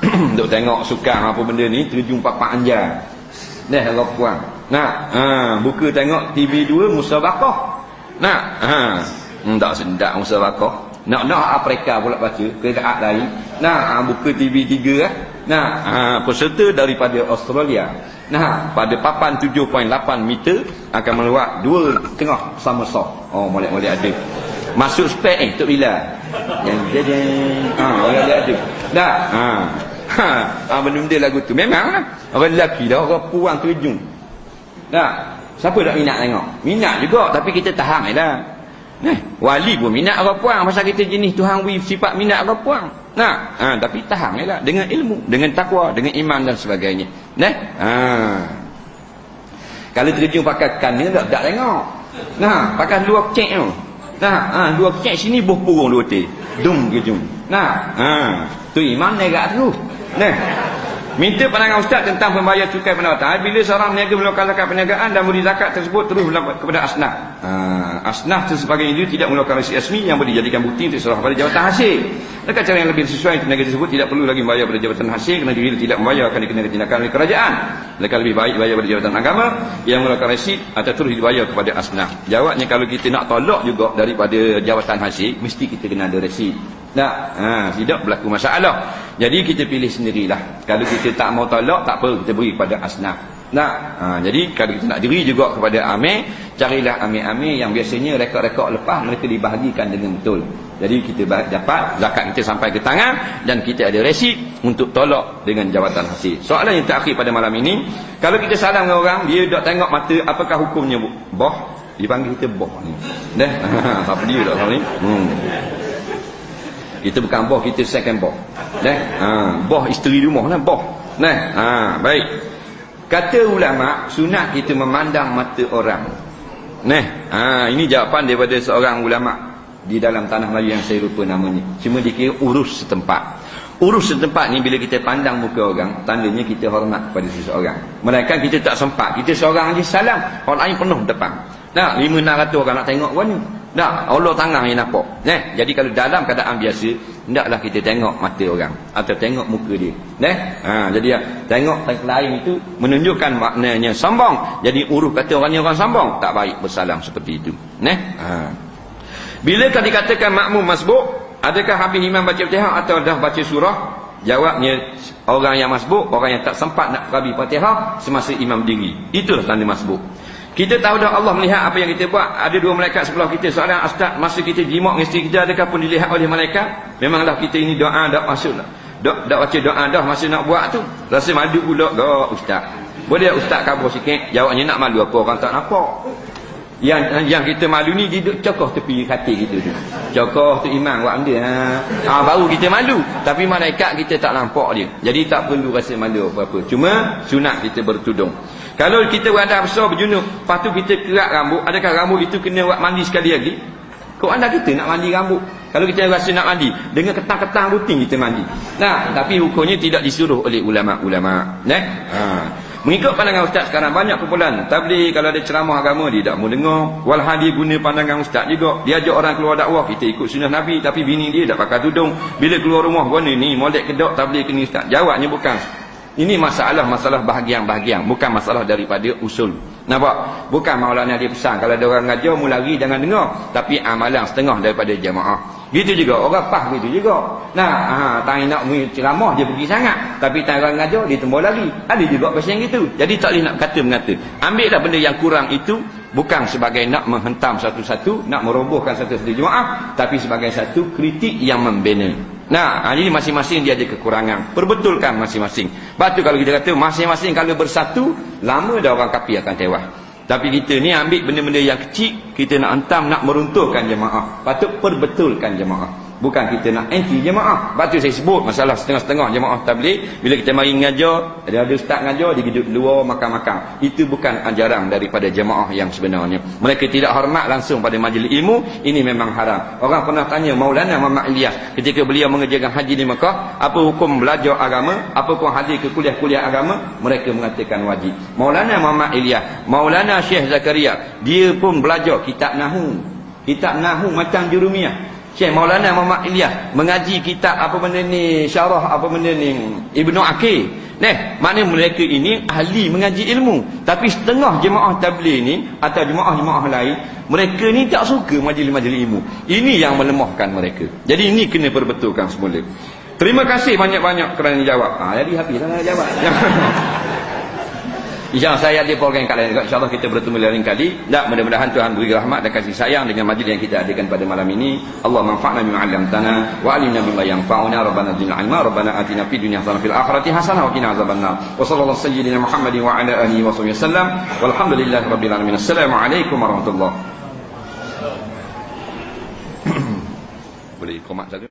Duk tengok sukan apa benda ni terjun pak-pak anjar. Dah Allah puan. Nak, ha, buka tengok TV 2 musabaqah. Nak, ha. Hmm, tak sedap musabaqah. Nak nak Afrika pula baca kerajaan lain. Nak ha, buka TV 3 eh. Nak, ha, peserta daripada Australia. Nah, pada papan 7.8 meter akan meluat dua tengah sama sok. Oh, molek-molek ada. Masuk spek eh, Tok Bila. Jadi. Ha, dia ada. Dah. Ha. Ha, ha benda-benda lagu tu memanglah. Orang lelaki dah orang puang terjun. Dah. Siapa tak minat tengok? Minat juga tapi kita tahan jelah. Nah, wali pun minat orang puang pasal kita jenis Tuhan wi sifat minat orang puang. Nah, ha, tapi tahan jelah dengan ilmu, dengan takwa, dengan iman dan sebagainya. Nah. Ha. Kalau terjun pakai kan ni tak tak tengok. Nah, pakai dua cek tu. Nah, ha, dua cek sini buh purung dua teh. Dum ke jum. Nah, ha. Tu iman negak terus. Nah. Minta pandangan ustaz tentang pembayar cukai pendapatan. Bila seorang meniaga melakukan zakat perniagaan dan beri zakat tersebut terus kepada asnaf. Ha, asnaf dan sebagainya itu tidak melakukan resi asmi yang boleh dijadikan bukti untuk serah pada jabatan hasil. Adakah cara yang lebih sesuai peniaga tersebut tidak perlu lagi membayar pada jabatan hasil kerana bila tidak membayar akan dikenakan tindakan oleh kerajaan. Adakah lebih baik bayar pada jabatan agama yang melakukan resi atau terus dibayar kepada asnaf. Jawabnya kalau kita nak tolak juga daripada jabatan hasil mesti kita kena ada resi. Tak, ha, tidak berlaku masalah. Jadi kita pilih sendirilah. Kalau kita tak mau tolak, tak apa, kita beri kepada asnaf. Tak, ha, jadi kalau kita nak diri juga kepada amir, carilah amir-amir yang biasanya rekod-rekod lepas mereka dibahagikan dengan betul. Jadi kita dapat zakat kita sampai ke tangan dan kita ada resi untuk tolak dengan jawatan hasil. Soalan yang terakhir pada malam ini, kalau kita salam dengan orang, dia tak tengok mata, apakah hukumnya? Boh, dipanggil kita boh ni. Dah, apa dia tak tahu ni? Hmm. Kita bukan boh, kita second boh. Nah, ha, boh isteri rumah lah boh. Nah, ha, baik. Kata ulama, sunat kita memandang mata orang. Nah, ha, ini jawapan daripada seorang ulama di dalam tanah Melayu yang saya lupa namanya. Cuma dikira urus setempat. Urus setempat ni bila kita pandang muka orang, tandanya kita hormat kepada seseorang. Mereka kita tak sempat, kita seorang aja salam, orang lain penuh depan. Nah, 5 600 orang nak tengok kau ni. Tak, Allah tangan yang nampak. Eh, jadi kalau dalam keadaan biasa, hendaklah kita tengok mata orang atau tengok muka dia. Eh? Ha, jadi ya, tengok lain itu menunjukkan maknanya sombong. Jadi urus kata orang orang sombong, tak baik bersalam seperti itu. Eh? Ha. Bila kan dikatakan makmum masbuk, adakah habis imam baca Fatihah atau dah baca surah? Jawabnya orang yang masbuk, orang yang tak sempat nak habis Fatihah semasa imam diri. Itulah tanda masbuk. Kita tahu dah Allah melihat apa yang kita buat. Ada dua malaikat sebelah kita. Soalan Ustaz, masa kita jimak dengan isteri kita, adakah pun dilihat oleh malaikat? Memanglah kita ini doa, dah masuk. Dak dak baca doa dah masa nak buat tu. Rasa madu pula dah Ustaz. Boleh Ustaz kabur sikit? Jawabnya nak malu apa orang tak nampak. Yang yang kita malu ni duduk cokoh tepi katil kita tu. Cokoh tu iman buat benda. Ha. ha. baru kita malu. Tapi malaikat kita tak nampak dia. Jadi tak perlu rasa malu apa-apa. Cuma sunat kita bertudung. Kalau kita berada besar berjunuk, lepas tu kita kerak rambut, adakah rambut itu kena buat mandi sekali lagi? Kok anda kita nak mandi rambut? Kalau kita rasa nak mandi, dengan ketang-ketang rutin kita mandi. Nah, tapi hukumnya tidak disuruh oleh ulama-ulama. Ha. Mengikut pandangan ustaz sekarang banyak kumpulan tabligh kalau ada ceramah agama dia tak mau dengar. Walhadi guna pandangan ustaz juga. Dia ajak orang keluar dakwah, kita ikut sunnah Nabi tapi bini dia tak pakai tudung. Bila keluar rumah guna ni molek kedok tabligh kini ustaz. Jawabnya bukan ini masalah-masalah bahagian-bahagian. Bukan masalah daripada usul. Nampak? Bukan maulana dia pesan. Kalau ada orang ngajar, mu lari jangan dengar. Tapi amalan setengah daripada jamaah. Gitu juga orang pah gitu juga. Nah, ha, tak nak ceramah dia pergi sangat, tapi tak orang ngajar dia tembus lagi. Ada juga pasal gitu. Jadi tak boleh nak kata mengata. Ambillah benda yang kurang itu bukan sebagai nak menghentam satu-satu, nak merobohkan satu-satu jemaah, tapi sebagai satu kritik yang membina. Nah, ha, jadi masing-masing dia ada kekurangan. Perbetulkan masing-masing. Lepas tu kalau kita kata masing-masing kalau bersatu, lama dah orang kapi akan tewas. Tapi kita ni ambil benda-benda yang kecil, kita nak hentam, nak meruntuhkan jemaah. Patut perbetulkan jemaah. Bukan kita nak anti jemaah. Lepas tu saya sebut masalah setengah-setengah jemaah tabligh. Bila kita mari ngajar, ada ada ustaz ngajar, dia duduk luar makan-makan. Itu bukan ajaran daripada jemaah yang sebenarnya. Mereka tidak hormat langsung pada majlis ilmu. Ini memang haram. Orang pernah tanya Maulana Muhammad Ilyas. Ketika beliau mengerjakan haji di Mekah. Apa hukum belajar agama? Apa hukum hadir ke kuliah-kuliah agama? Mereka mengatakan wajib. Maulana Muhammad Ilyas. Maulana Syekh Zakaria. Dia pun belajar kitab Nahu. Kitab Nahu macam jurumiyah. Syekh Maulana Muhammad Ilyas mengaji kitab apa benda ni syarah apa benda ni Ibnu Aqil. Nah, mana mereka ini ahli mengaji ilmu. Tapi setengah jemaah tabligh ni atau jemaah-jemaah lain, mereka ni tak suka majlis-majlis ilmu. Ini yang melemahkan mereka. Jadi ini kena perbetulkan semula. Terima kasih banyak-banyak kerana jawab. Ha, jadi habislah jawab. InsyaAllah saya ada program kat lain InsyaAllah kita bertemu lain kali. Dan mudah-mudahan Tuhan beri rahmat dan kasih sayang Dengan majlis yang kita adakan pada malam ini. Allah manfa'na bima'alam tanah Wa alimna bima yang fa'una Rabbana zina ilma Rabbana atina fi dunia hasanah fil akhirati hasanah Wa kina azaban nar Wa sallallahu sayyidina Muhammadin wa ala alihi wa sallam Walhamdulillah rabbil alamin. Assalamualaikum warahmatullahi Boleh komat satu